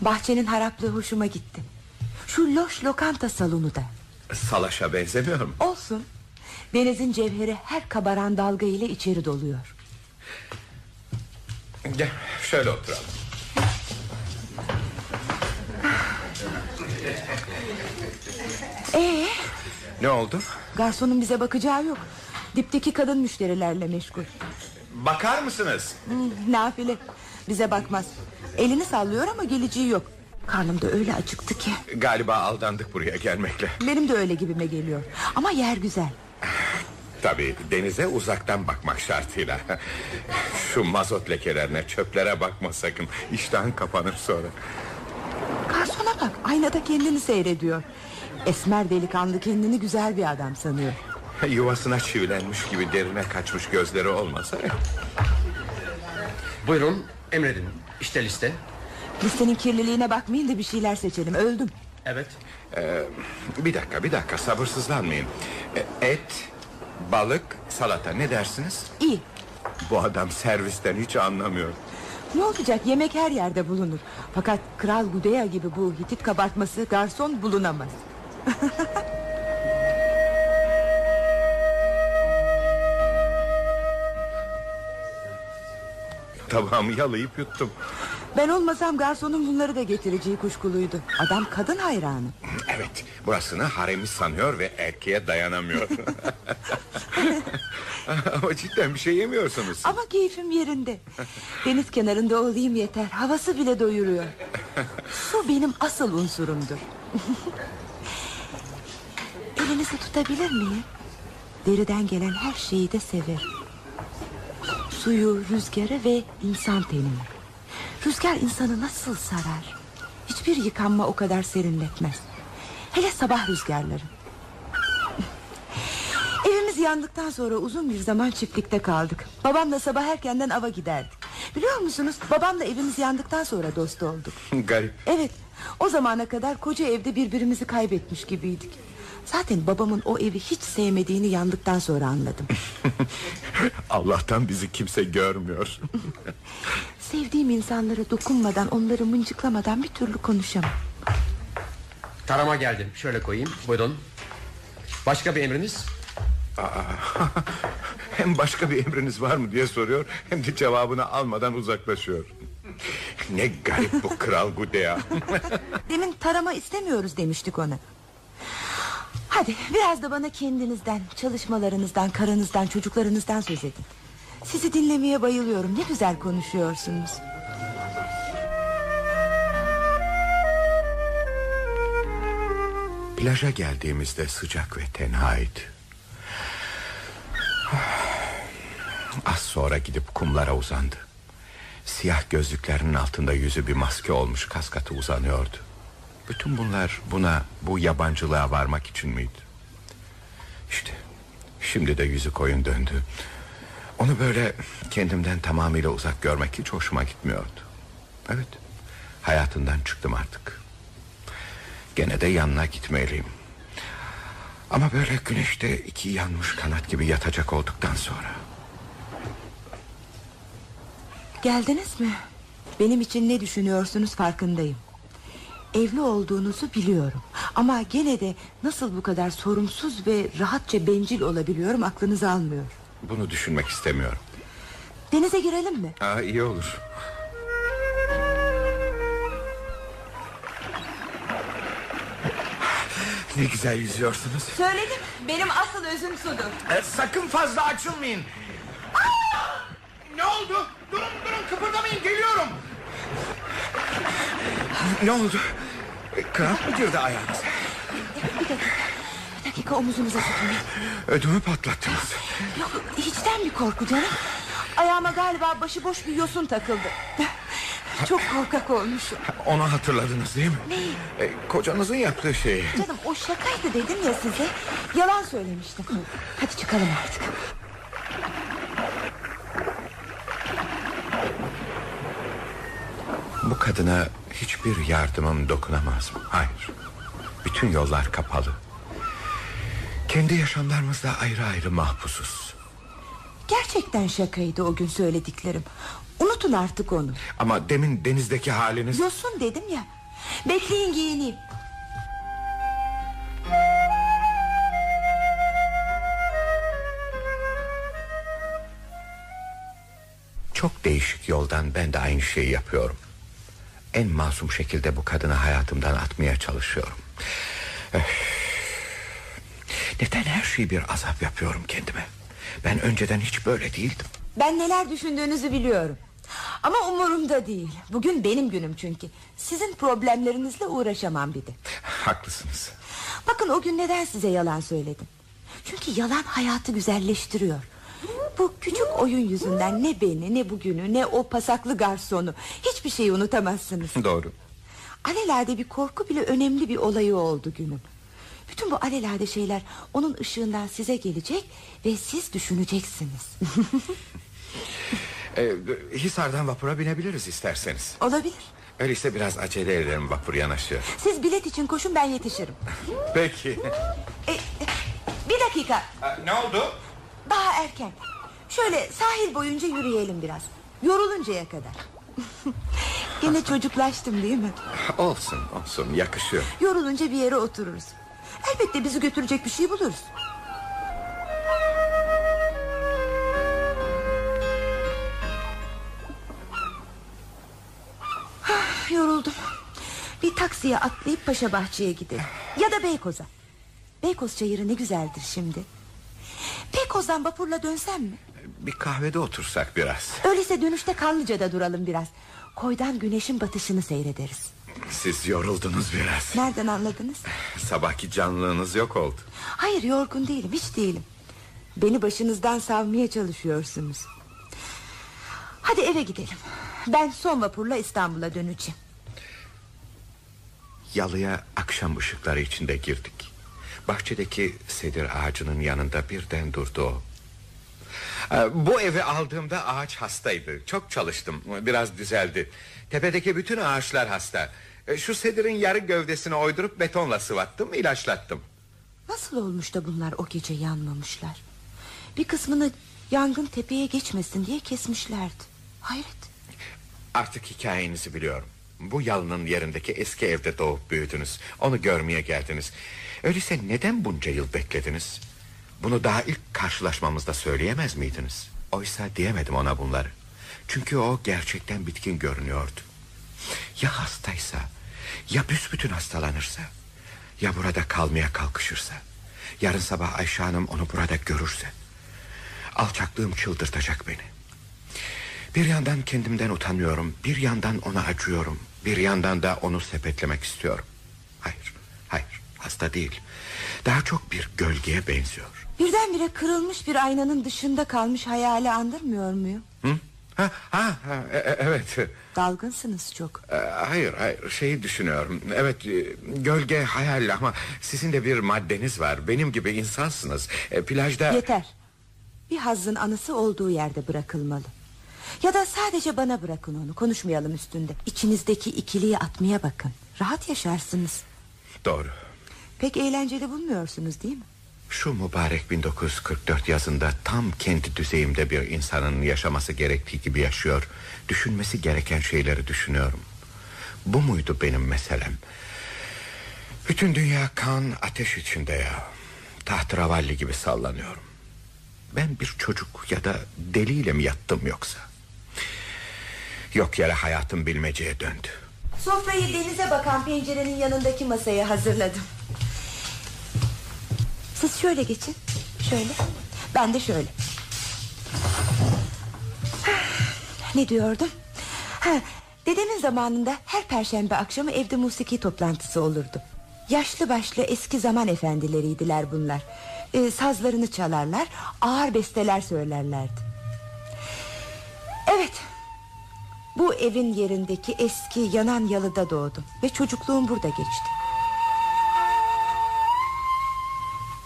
Bahçenin haraplığı hoşuma gitti. Şu loş lokanta salonu da. Salaşa benzemiyor mu? Olsun. Denizin cevheri her kabaran dalga ile içeri doluyor. Gel şöyle oturalım. Ee, Ne oldu? garsonun bize bakacağı yok. Dipteki kadın müşterilerle meşgul. Bakar mısınız? Hmm, nafile. Bize bakmaz. Elini sallıyor ama geleceği yok. Karnım da öyle acıktı ki. Galiba aldandık buraya gelmekle. Benim de öyle gibime geliyor. Ama yer güzel. Tabii denize uzaktan bakmak şartıyla. Şu mazot lekelerine, çöplere bakma sakın. İştahın kapanır sonra. Garsona bak aynada kendini seyrediyor. Esmer delikanlı kendini güzel bir adam sanıyor. Yuvasına çivilenmiş gibi derine kaçmış gözleri olmasa. Buyurun emredin işte liste Listenin kirliliğine bakmayın da bir şeyler seçelim öldüm. Evet Ee, bir dakika, bir dakika sabırsızlanmayın. Ee, et, balık, salata ne dersiniz? İyi Bu adam servisten hiç anlamıyor. ne olacak yemek her yerde bulunur. Fakat Kral Gudea gibi bu Hitit kabartması garson bulunamaz. Tabağımı yalayıp yuttum. Ben olmasam garsonun bunları da getireceği kuşkuluydu. Adam kadın hayranı. Evet, burasını haremi sanıyor ve erkeğe dayanamıyor. Ama cidden bir şey yemiyorsunuz. Ama keyfim yerinde. Deniz kenarında olayım yeter. Havası bile doyuruyor. Su benim asıl unsurumdur. Elinizi tutabilir miyim? Deriden gelen her şeyi de severim. Suyu, rüzgarı ve insan tenini. Rüzgar insanı nasıl sarar? Hiçbir yıkanma o kadar serinletmez. Hele sabah rüzgarları. Evimiz yandıktan sonra uzun bir zaman çiftlikte kaldık. Babamla sabah erkenden ava giderdik. Biliyor musunuz babamla evimiz yandıktan sonra dost olduk. Garip. Evet o zamana kadar koca evde birbirimizi kaybetmiş gibiydik. Zaten babamın o evi hiç sevmediğini yandıktan sonra anladım. Allah'tan bizi kimse görmüyor. Sevdiğim insanlara dokunmadan Onları mıncıklamadan bir türlü konuşamam Tarama geldim. Şöyle koyayım. Buyurun. Başka bir emriniz? Hem başka bir emriniz var mı diye soruyor Hem de cevabını almadan uzaklaşıyor Ne garip bu kral Gudea Demin tarama istemiyoruz demiştik ona Hadi biraz da bana kendinizden Çalışmalarınızdan, karınızdan, çocuklarınızdan söz edin. Sizi dinlemeye bayılıyorum. Ne güzel konuşuyorsunuz. Plaja geldiğimizde sıcak ve tenhaydı. Az sonra gidip kumlara uzandı. Siyah gözlüklerinin altında yüzü bir maske olmuş kaskatı uzanıyordu Bütün bunlar buna bu yabancılığa varmak için miydi? İşte şimdi de yüzü koyun döndü. Onu böyle kendimden tamamıyla uzak görmek hiç hoşuma gitmiyordu. Evet hayatından çıktım artık. Gene de yanına gitmeliyim. Ama böyle güneşte iki yanmış kanat gibi yatacak olduktan sonra. Geldiniz mi? Benim için ne düşünüyorsunuz farkındayım Evli olduğunuzu biliyorum. Ama gene de nasıl bu kadar sorumsuz ve rahatça bencil olabiliyorum aklınız almıyor. Bunu düşünmek istemiyorum. Denize girelim mi? Aa, iyi olur. Ne güzel yüzüyorsunuz. Söyledim benim asıl özüm sudur. E, sakın fazla açılmayın. Ne oldu? Durun durun kıpırdamayın geliyorum. Ne oldu? Kramp mı girdi ayağınıza? Bir dakika Bir dakika omuzunuza tutun Ödümü patlattınız. Yok içten bir korku canım? Ayağıma galiba başıboş bir yosun takıldı. Çok korkak olmuşum. Onu hatırladınız değil mi? Neyi? E, kocanızın yaptığı şeyi. Canım o şakaydı dedim ya size. Yalan söylemiştim Hadi çıkalım artık. Bu kadına hiçbir yardımım dokunamaz mı? Hayır. Bütün yollar kapalı. Kendi yaşamlarımızda ayrı ayrı mahpusuz. Gerçekten şakaydı o gün söylediklerim Unutun artık onu Ama demin denizdeki haliniz... Yosun dedim ya Bekleyin giyineyim Çok değişik yoldan ben de aynı şeyi yapıyorum. En masum şekilde bu kadını hayatımdan atmaya çalışıyorum. Öf. Neden her şeyi bir azap yapıyorum kendime? Ben önceden hiç böyle değildim. Ben neler düşündüğünüzü biliyorum Ama umurumda değil Bugün benim günüm çünkü Sizin problemlerinizle uğraşamam bir de Haklısınız. Bakın o gün neden size yalan söyledim Çünkü yalan hayatı güzelleştiriyor Bu küçük oyun yüzünden ne beni ne bugünü ne o pasaklı garsonu Hiçbir şeyi unutamazsınız Doğru. Alelade bir korku bile önemli bir olayı oldu günün Bütün bu alelade şeyler onun ışığından size gelecek Ve siz düşüneceksiniz Ee, Hisar'dan vapura binebiliriz isterseniz. Olabilir Öyleyse biraz acele ederim vapur yanaşıyor. Siz bilet için koşun ben yetişirim Peki. e, e, Bir dakika ne oldu? Daha erken. Şöyle sahil boyunca yürüyelim biraz. Yoruluncaya kadar. Yine çocuklaştım değil mi? Olsun olsun. Yakışıyor. Yorulunca bir yere otururuz. Elbette bizi götürecek bir şey buluruz. Ah, Yoruldum. Bir taksiye atlayıp Paşa Bahçe'ye gidelim. Ya da Beykoz'a. Beykoz çayırı ne güzeldir şimdi Beykoz'dan vapurla dönsem mi Bir kahvede otursak biraz. Öyleyse dönüşte Kanlıca'da duralım biraz Koydan güneşin batışını seyrederiz Siz yoruldunuz biraz. Nereden anladınız Sabahki canlılığınız yok oldu. Hayır yorgun değilim hiç değilim Beni başınızdan savmaya çalışıyorsunuz Hadi eve gidelim Ben son vapurla İstanbul'a döneceğim Yalıya akşam ışıkları içinde girdik. Bahçedeki sedir ağacının yanında birden durdu o. Ee, Bu evi aldığımda ağaç hastaydı. Çok çalıştım. Biraz düzeldi. Tepedeki bütün ağaçlar hasta. Ee, Şu sedirin yarı gövdesini oydurup betonla sıvattım, ilaçlattım. Nasıl olmuş da bunlar o gece yanmamışlar Bir kısmını yangın tepeye geçmesin diye kesmişlerdi Hayret Artık hikayenizi biliyorum. Bu yalının yerindeki eski evde doğup büyüdünüz. Onu görmeye geldiniz. Öyleyse neden bunca yıl beklediniz? Bunu daha ilk karşılaşmamızda söyleyemez miydiniz? Oysa diyemedim ona bunları. Çünkü o gerçekten bitkin görünüyordu. Ya hastaysa, ya büsbütün hastalanırsa, ya burada kalmaya kalkışırsa, yarın sabah Ayşe Hanım onu burada görürse, alçaklığım çıldırtacak beni. Bir yandan kendimden utanıyorum, bir yandan ona acıyorum, bir yandan da onu sepetlemek istiyorum. Hayır, hayır, hasta değil. Daha çok bir gölgeye benziyor. Birdenbire kırılmış bir aynanın dışında kalmış hayali andırmıyor muyum? Hı? Ha, ha, ha, e- e- evet. Dalgınsınız çok. E, Hayır, hayır, şeyi düşünüyorum. Evet, e, gölge hayal ama sizin de bir maddeniz var. Benim gibi insansınız. E, plajda... Yeter. Bir hazın anısı olduğu yerde bırakılmalı. Ya da sadece bana bırakın onu. Konuşmayalım üstünde. İçinizdeki ikiliyi atmaya bakın. Rahat yaşarsınız. Doğru. Pek eğlenceli bulmuyorsunuz değil mi? Şu mübarek 1944 yazında tam kendi düzeyimde bir insanın yaşaması gerektiği gibi yaşıyor. Düşünmesi gereken şeyleri düşünüyorum. Bu muydu benim meselem? Bütün dünya kan ateş içinde ya. Tahtravalli gibi sallanıyorum. Ben bir çocuk ya da deliyle mi yattım yoksa? Yok yere hayatım bilmeceye döndü. Sofrayı denize bakan pencerenin yanındaki masaya hazırladım. Siz şöyle geçin. Şöyle. Ben de şöyle. Ne diyordum? Dedemin zamanında her perşembe akşamı evde musiki toplantısı olurdu. Yaşlı başlı eski zaman efendileriydiler bunlar. Ee, sazlarını çalarlar, ağır besteler söylerlerdi. Evet, bu evin yerindeki eski yanan yalıda doğdum ve çocukluğum burada geçti.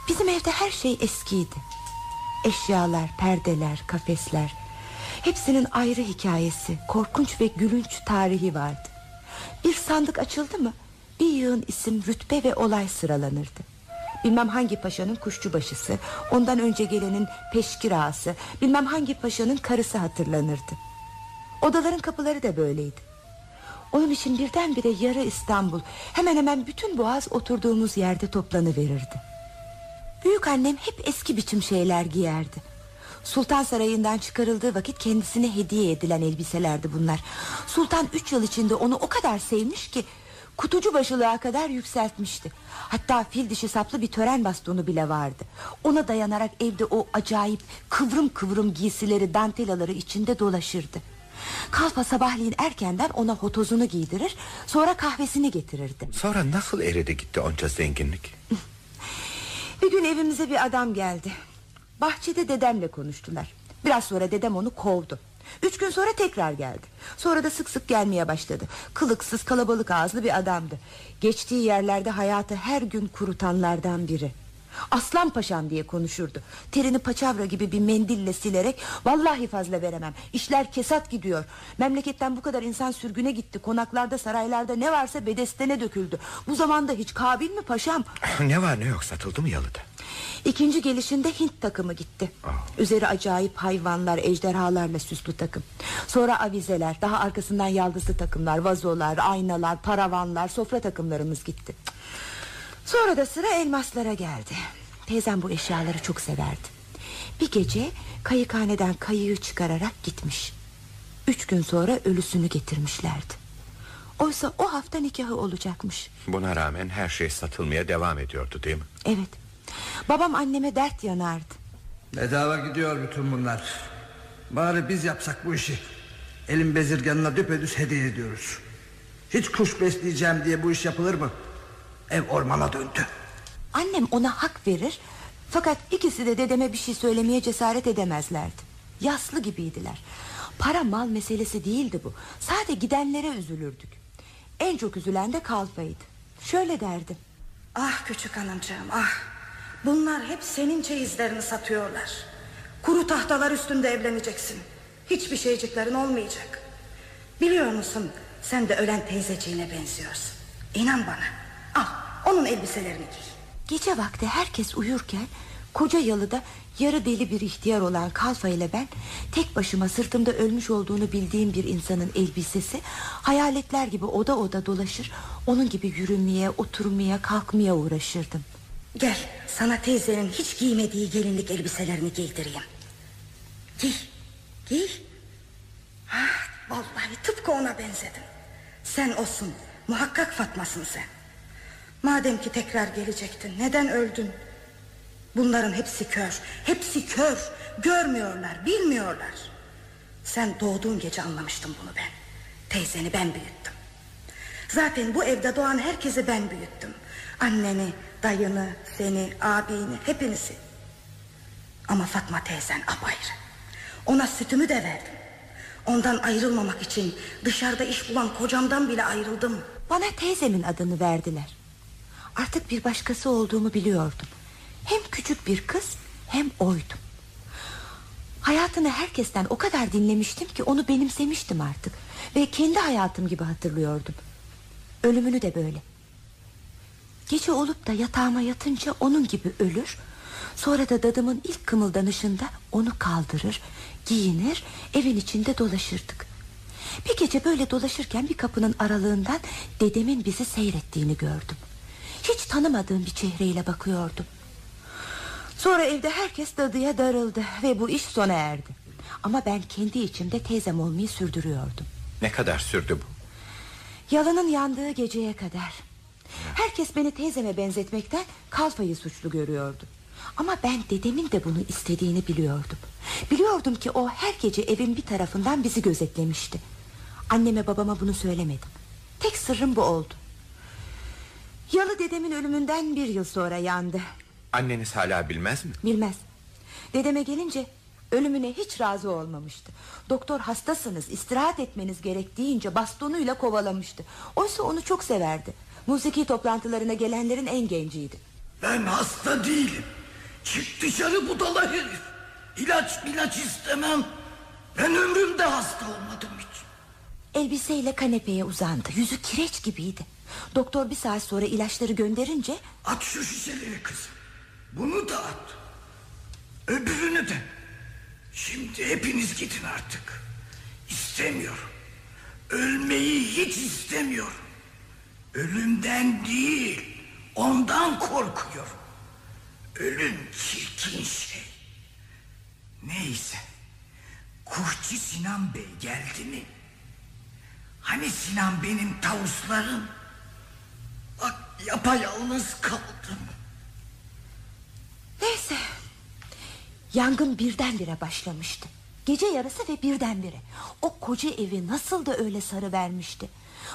Bizim evde her şey eskiydi. Eşyalar, perdeler, kafesler. Hepsinin ayrı hikayesi, korkunç ve gülünç tarihi vardı. Bir sandık açıldı mı bir yığın isim, rütbe ve olay sıralanırdı. Bilmem hangi paşanın kuşçubaşısı, ondan önce gelenin peşkir ağası, bilmem hangi paşanın karısı hatırlanırdı. Odaların kapıları da böyleydi. Onun için birdenbire yarı İstanbul hemen hemen bütün boğaz oturduğumuz yerde toplanıverirdi. Büyük annem hep eski biçim şeyler giyerdi. Sultan sarayından çıkarıldığı vakit kendisine hediye edilen elbiselerdi bunlar. Sultan üç yıl içinde onu o kadar sevmiş ki kutucu başılığa kadar yükseltmişti. Hatta fil dişi saplı bir tören bastonu bile vardı. Ona dayanarak evde o acayip kıvrım kıvrım giysileri dantelaları içinde dolaşırdı. Kalfa sabahleyin erkenden ona hotozunu giydirir Sonra kahvesini getirirdi. Sonra nasıl eridi gitti onca zenginlik? Bir gün evimize bir adam geldi. Bahçede dedemle konuştular. Biraz sonra dedem onu kovdu. Üç gün sonra tekrar geldi. Sonra da sık sık gelmeye başladı. Kılıksız kalabalık ağızlı bir adamdı. Geçtiği yerlerde hayatı her gün kurutanlardan biri Aslan paşam diye konuşurdu. Terini paçavra gibi bir mendille silerek Vallahi fazla veremem. İşler kesat gidiyor. Memleketten bu kadar insan sürgüne gitti. Konaklarda saraylarda ne varsa bedestene döküldü. Bu zamanda hiç kabil mi paşam? Ne var ne yok? Satıldı mı yalıda? İkinci gelişinde Hint takımı gitti. Üzeri acayip hayvanlar ejderhalarla süslü takım. Sonra avizeler Daha arkasından yaldızlı takımlar Vazolar, aynalar, paravanlar Sofra takımlarımız gitti Sonra da sıra elmaslara geldi. Teyzem bu eşyaları çok severdi. Bir gece kayıkhaneden kayığı çıkararak gitmiş. Üç gün sonra ölüsünü getirmişlerdi. Oysa o hafta nikahı olacakmış. Buna rağmen her şey satılmaya devam ediyordu değil mi? Evet. Babam anneme dert yanardı. Bedava gidiyor bütün bunlar. Bari biz yapsak bu işi. Elim bezirganına düpedüz hediye ediyoruz. Hiç kuş besleyeceğim diye bu iş yapılır mı Ev ormana döndü. Annem ona hak verir Fakat ikisi de dedeme bir şey söylemeye cesaret edemezlerdi. Yaslı gibiydiler. Para mal meselesi değildi bu. Sadece gidenlere üzülürdük. En çok üzülen de Kalfa'ydı Şöyle derdi. Ah küçük hanımcığım ah. Bunlar hep senin çeyizlerini satıyorlar. Kuru tahtalar üstünde evleneceksin. Hiçbir şeyciklerin olmayacak. Biliyor musun Sen de ölen teyzeciğine benziyorsun. İnan bana onun elbiselerini giy Gece vakti herkes uyurken Koca yalıda yarı deli bir ihtiyar olan Kalfa ile ben Tek başıma sırtımda ölmüş olduğunu bildiğim bir insanın elbisesi Hayaletler gibi oda oda dolaşır Onun gibi yürümeye, oturmaya, kalkmaya uğraşırdım Gel sana teyzenin hiç giymediği gelinlik elbiselerini giydireyim. Giy, giy. Ah, vallahi tıpkı ona benzedin. Sen olsun, muhakkak Fatma'sın sen. Madem ki tekrar gelecektin, neden öldün? Bunların hepsi kör, hepsi kör. Görmüyorlar, bilmiyorlar. Sen doğduğun gece anlamıştım bunu ben. Teyzeni ben büyüttüm. Zaten bu evde doğan herkesi ben büyüttüm. Anneni, dayını, seni, abini, hepinizi. Ama Fatma teyzen apayrı. Ona sütümü de verdim. Ondan ayrılmamak için dışarıda iş bulan kocamdan bile ayrıldım. Bana teyzemin adını verdiler Artık bir başkası olduğumu biliyordum. Hem küçük bir kız hem oydum. Hayatını herkesten o kadar dinlemiştim ki onu benimsemiştim artık. Ve kendi hayatım gibi hatırlıyordum. Ölümünü de böyle. Gece olup da yatağıma yatınca onun gibi ölür. Sonra da dadımın ilk kımıldanışında onu kaldırır Giyinir evin içinde dolaşırdık. Bir gece böyle dolaşırken bir kapının aralığından Dedemin bizi seyrettiğini gördüm Hiç tanımadığım bir çehreyle bakıyordum. Sonra evde herkes dadıya darıldı Ve bu iş sona erdi. Ama ben kendi içimde teyzem olmayı sürdürüyordum. Ne kadar sürdü bu? Yalının yandığı geceye kadar. Herkes beni teyzeme benzetmekten Kalfayı suçlu görüyordu. Ama ben dedemin de bunu istediğini biliyordum. Biliyordum ki o her gece evin bir tarafından bizi gözetlemişti. Anneme babama bunu söylemedim. Tek sırrım bu oldu Yalı dedemin ölümünden bir yıl sonra yandı Anneniz hala bilmez mi? Bilmez Dedeme gelince ölümüne hiç razı olmamıştı Doktor hastasınız istirahat etmeniz gerek deyince bastonuyla kovalamıştı Oysa onu çok severdi Musiki toplantılarına gelenlerin en genciydi Ben hasta değilim. Çık dışarı budala herif. İlaç ilaç istemem. Ben ömrümde hasta olmadım hiç. Elbiseyle kanepeye uzandı Yüzü kireç gibiydi Doktor bir saat sonra ilaçları gönderince At şu şişeleri kızım. Bunu da at. Öbürünü de. Şimdi hepiniz gidin artık. İstemiyorum. Ölmeyi hiç istemiyorum. Ölümden değil, ondan korkuyorum. Ölüm çirkin şey. Neyse. Kuşçu Sinan Bey geldi mi? Hani Sinan benim tavuslarım? Yapayalnız kaldım. Neyse. Yangın birdenbire başlamıştı. Gece yarısı ve birdenbire. O koca evi nasıl da öyle sarı vermişti.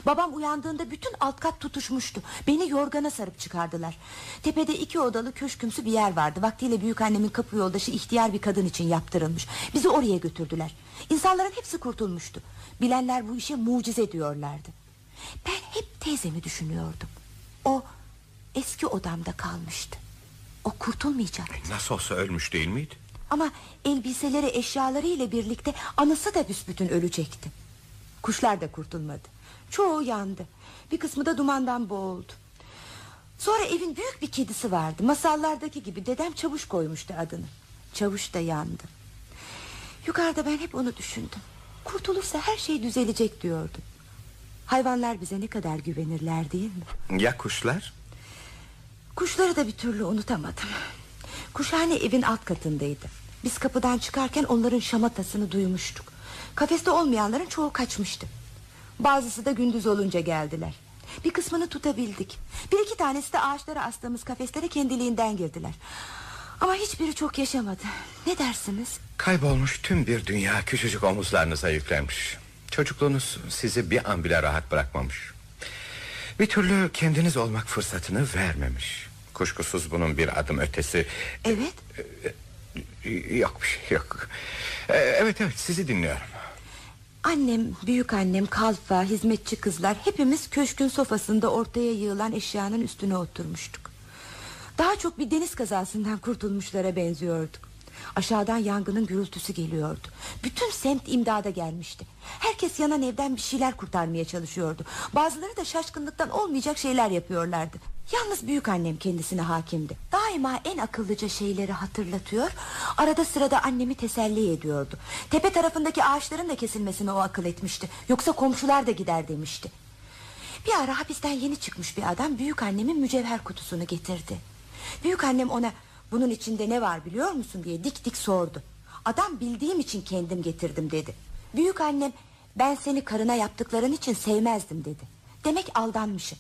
Babam uyandığında bütün alt kat tutuşmuştu. Beni yorgana sarıp çıkardılar. Tepede iki odalı köşkümsü bir yer vardı. Vaktiyle büyük annemin kapı yoldaşı ihtiyar bir kadın için yaptırılmış. Bizi oraya götürdüler. İnsanların hepsi kurtulmuştu. Bilenler bu işe mucize diyorlardı. Ben hep teyzemi düşünüyordum O eski odamda kalmıştı O kurtulmayacak Nasıl olsa ölmüş değil miydi? Ama elbiseleri eşyaları ile birlikte anısı da büsbütün ölecekti. Kuşlar da kurtulmadı. Çoğu yandı. Bir kısmı da dumandan boğuldu. Sonra evin büyük bir kedisi vardı. Masallardaki gibi dedem çavuş koymuştu adını. Çavuş da yandı. Yukarıda ben hep onu düşündüm. Kurtulursa her şey düzelecek diyordum. Hayvanlar bize ne kadar güvenirler değil mi? Ya kuşlar? Kuşları da bir türlü unutamadım. Kuşhane evin alt katındaydı. Biz kapıdan çıkarken onların şamatasını duymuştuk. Kafeste olmayanların çoğu kaçmıştı. Bazısı da gündüz olunca geldiler. Bir kısmını tutabildik. Bir iki tanesi de ağaçlara astığımız kafeslere kendiliğinden girdiler. Ama hiçbiri çok yaşamadı. Ne dersiniz? Kaybolmuş tüm bir dünya küçücük omuzlarınıza yüklenmiş. Çocukluğunuz sizi bir an bile rahat bırakmamış. Bir türlü kendiniz olmak fırsatını vermemiş. Kuşkusuz bunun bir adım ötesi... Evet. Yok bir şey yok. Ee, Evet evet sizi dinliyorum. Annem, büyük annem, kalfa, hizmetçi kızlar hepimiz köşkün sofasında ortaya yığılan eşyanın üstüne oturmuştuk. Daha çok bir deniz kazasından kurtulmuşlara benziyorduk. Aşağıdan yangının gürültüsü geliyordu. Bütün semt imdada gelmişti. Herkes yanan evden bir şeyler kurtarmaya çalışıyordu. Bazıları da şaşkınlıktan olmayacak şeyler yapıyorlardı. Yalnız büyük annem kendisine hakimdi. Daima en akıllıca şeyleri hatırlatıyor. Arada sırada annemi teselli ediyordu. Tepe tarafındaki ağaçların da kesilmesine o akıl etmişti. Yoksa komşular da gider demişti. Bir ara hapisten yeni çıkmış bir adam büyük annemin mücevher kutusunu getirdi. Büyük annem ona bunun içinde ne var biliyor musun diye dik dik sordu. Adam bildiğim için kendim getirdim dedi. Büyük annem ben seni karına yaptıkların için sevmezdim dedi. Demek aldanmışım.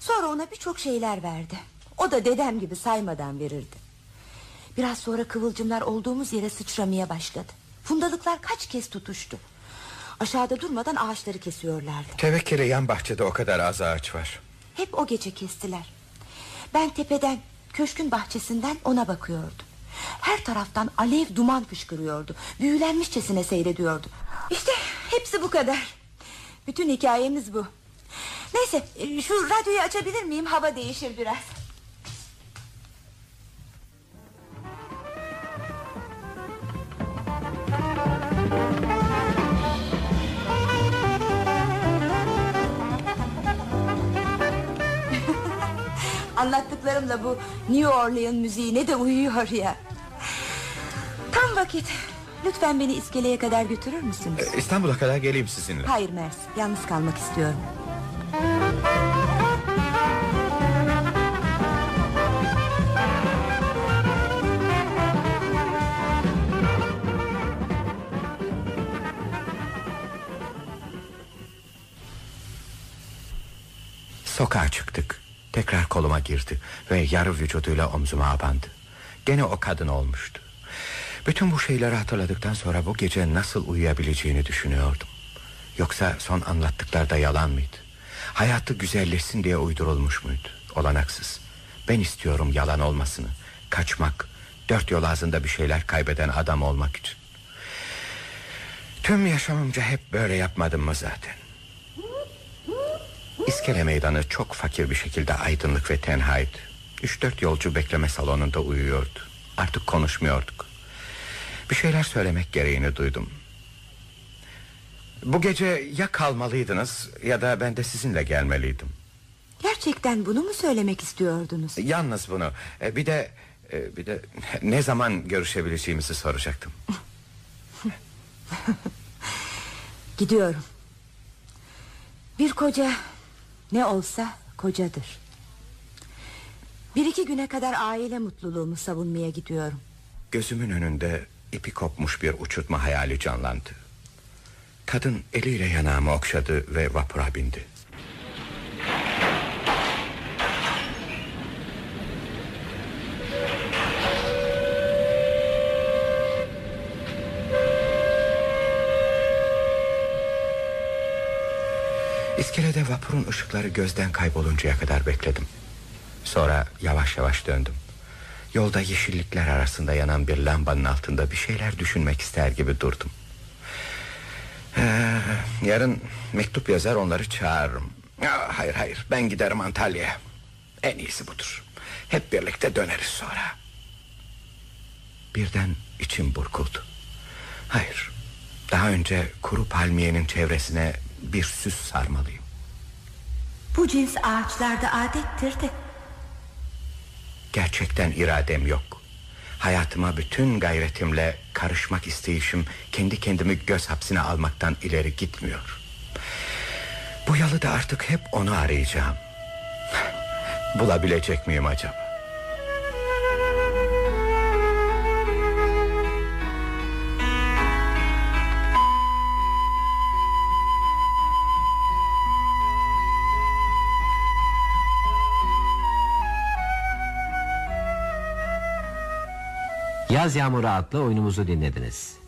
Sonra ona birçok şeyler verdi. O da dedem gibi saymadan verirdi. Biraz sonra kıvılcımlar olduğumuz yere sıçramaya başladı. Fundalıklar kaç kez tutuştu. Aşağıda durmadan ağaçları kesiyorlardı. Tevekkeli yan bahçede o kadar az ağaç var. Hep o gece kestiler. Ben tepeden köşkün bahçesinden ona bakıyordum. Her taraftan alev duman fışkırıyordu. Büyülenmişçesine seyrediyordu. İşte hepsi bu kadar. Bütün hikayemiz bu. Neyse e, şu radyoyu açabilir miyim? Hava değişir biraz. Anlattıklarımla bu New Orleans müziğine de uyuyor ya. Tam vakit. Lütfen beni iskeleye kadar götürür müsünüz? Ee, İstanbul'a kadar geleyim sizinle. Hayır Mers, yalnız kalmak istiyorum. Sokağa çıktık. Tekrar koluma girdi ve yarı vücuduyla omzuma abandı. Gene o kadın olmuştu. Bütün bu şeyleri hatırladıktan sonra bu gece nasıl uyuyabileceğini düşünüyordum. Yoksa son anlattıklar da yalan mıydı? Hayatı güzelleşsin diye uydurulmuş muydu? Olanaksız. Ben istiyorum yalan olmasını. Kaçmak, dört yol ağzında bir şeyler kaybeden adam olmak için. Tüm yaşamımca hep böyle yapmadım mı zaten? İskele meydanı çok fakir bir şekilde aydınlık ve tenhaydı. Üç dört yolcu bekleme salonunda uyuyordu. Artık konuşmuyorduk. Bir şeyler söylemek gereğini duydum. Bu gece ya kalmalıydınız ya da ben de sizinle gelmeliydim. Gerçekten bunu mu söylemek istiyordunuz? Yalnız bunu. E, Bir de e, bir de ne zaman görüşebileceğimizi soracaktım. Gidiyorum. Bir koca ne olsa kocadır. Bir iki güne kadar aile mutluluğumu savunmaya gidiyorum. Gözümün önünde ipi kopmuş bir uçurtma hayali canlandı. Kadın eliyle yanağımı okşadı ve vapura bindi. İskelede vapurun ışıkları gözden kayboluncaya kadar bekledim. Sonra yavaş yavaş döndüm. Yolda yeşillikler arasında yanan bir lambanın altında bir şeyler düşünmek ister gibi durdum. Ee, yarın mektup yazar onları çağırırım. Ya, hayır hayır ben giderim Antalya'ya. En iyisi budur. Hep birlikte döneriz sonra. Birden içim burkuldu. Hayır. Daha önce kuru palmiyenin çevresine bir süs sarmalıyım. Bu cins ağaçlarda adettir de. Gerçekten iradem yok. Hayatıma bütün gayretimle karışmak isteyişim kendi kendimi göz hapsine almaktan ileri gitmiyor. Bu yalıda artık hep onu arayacağım. Bulabilecek miyim acaba? Yaz Yağmuru adlı oyunumuzu dinlediniz.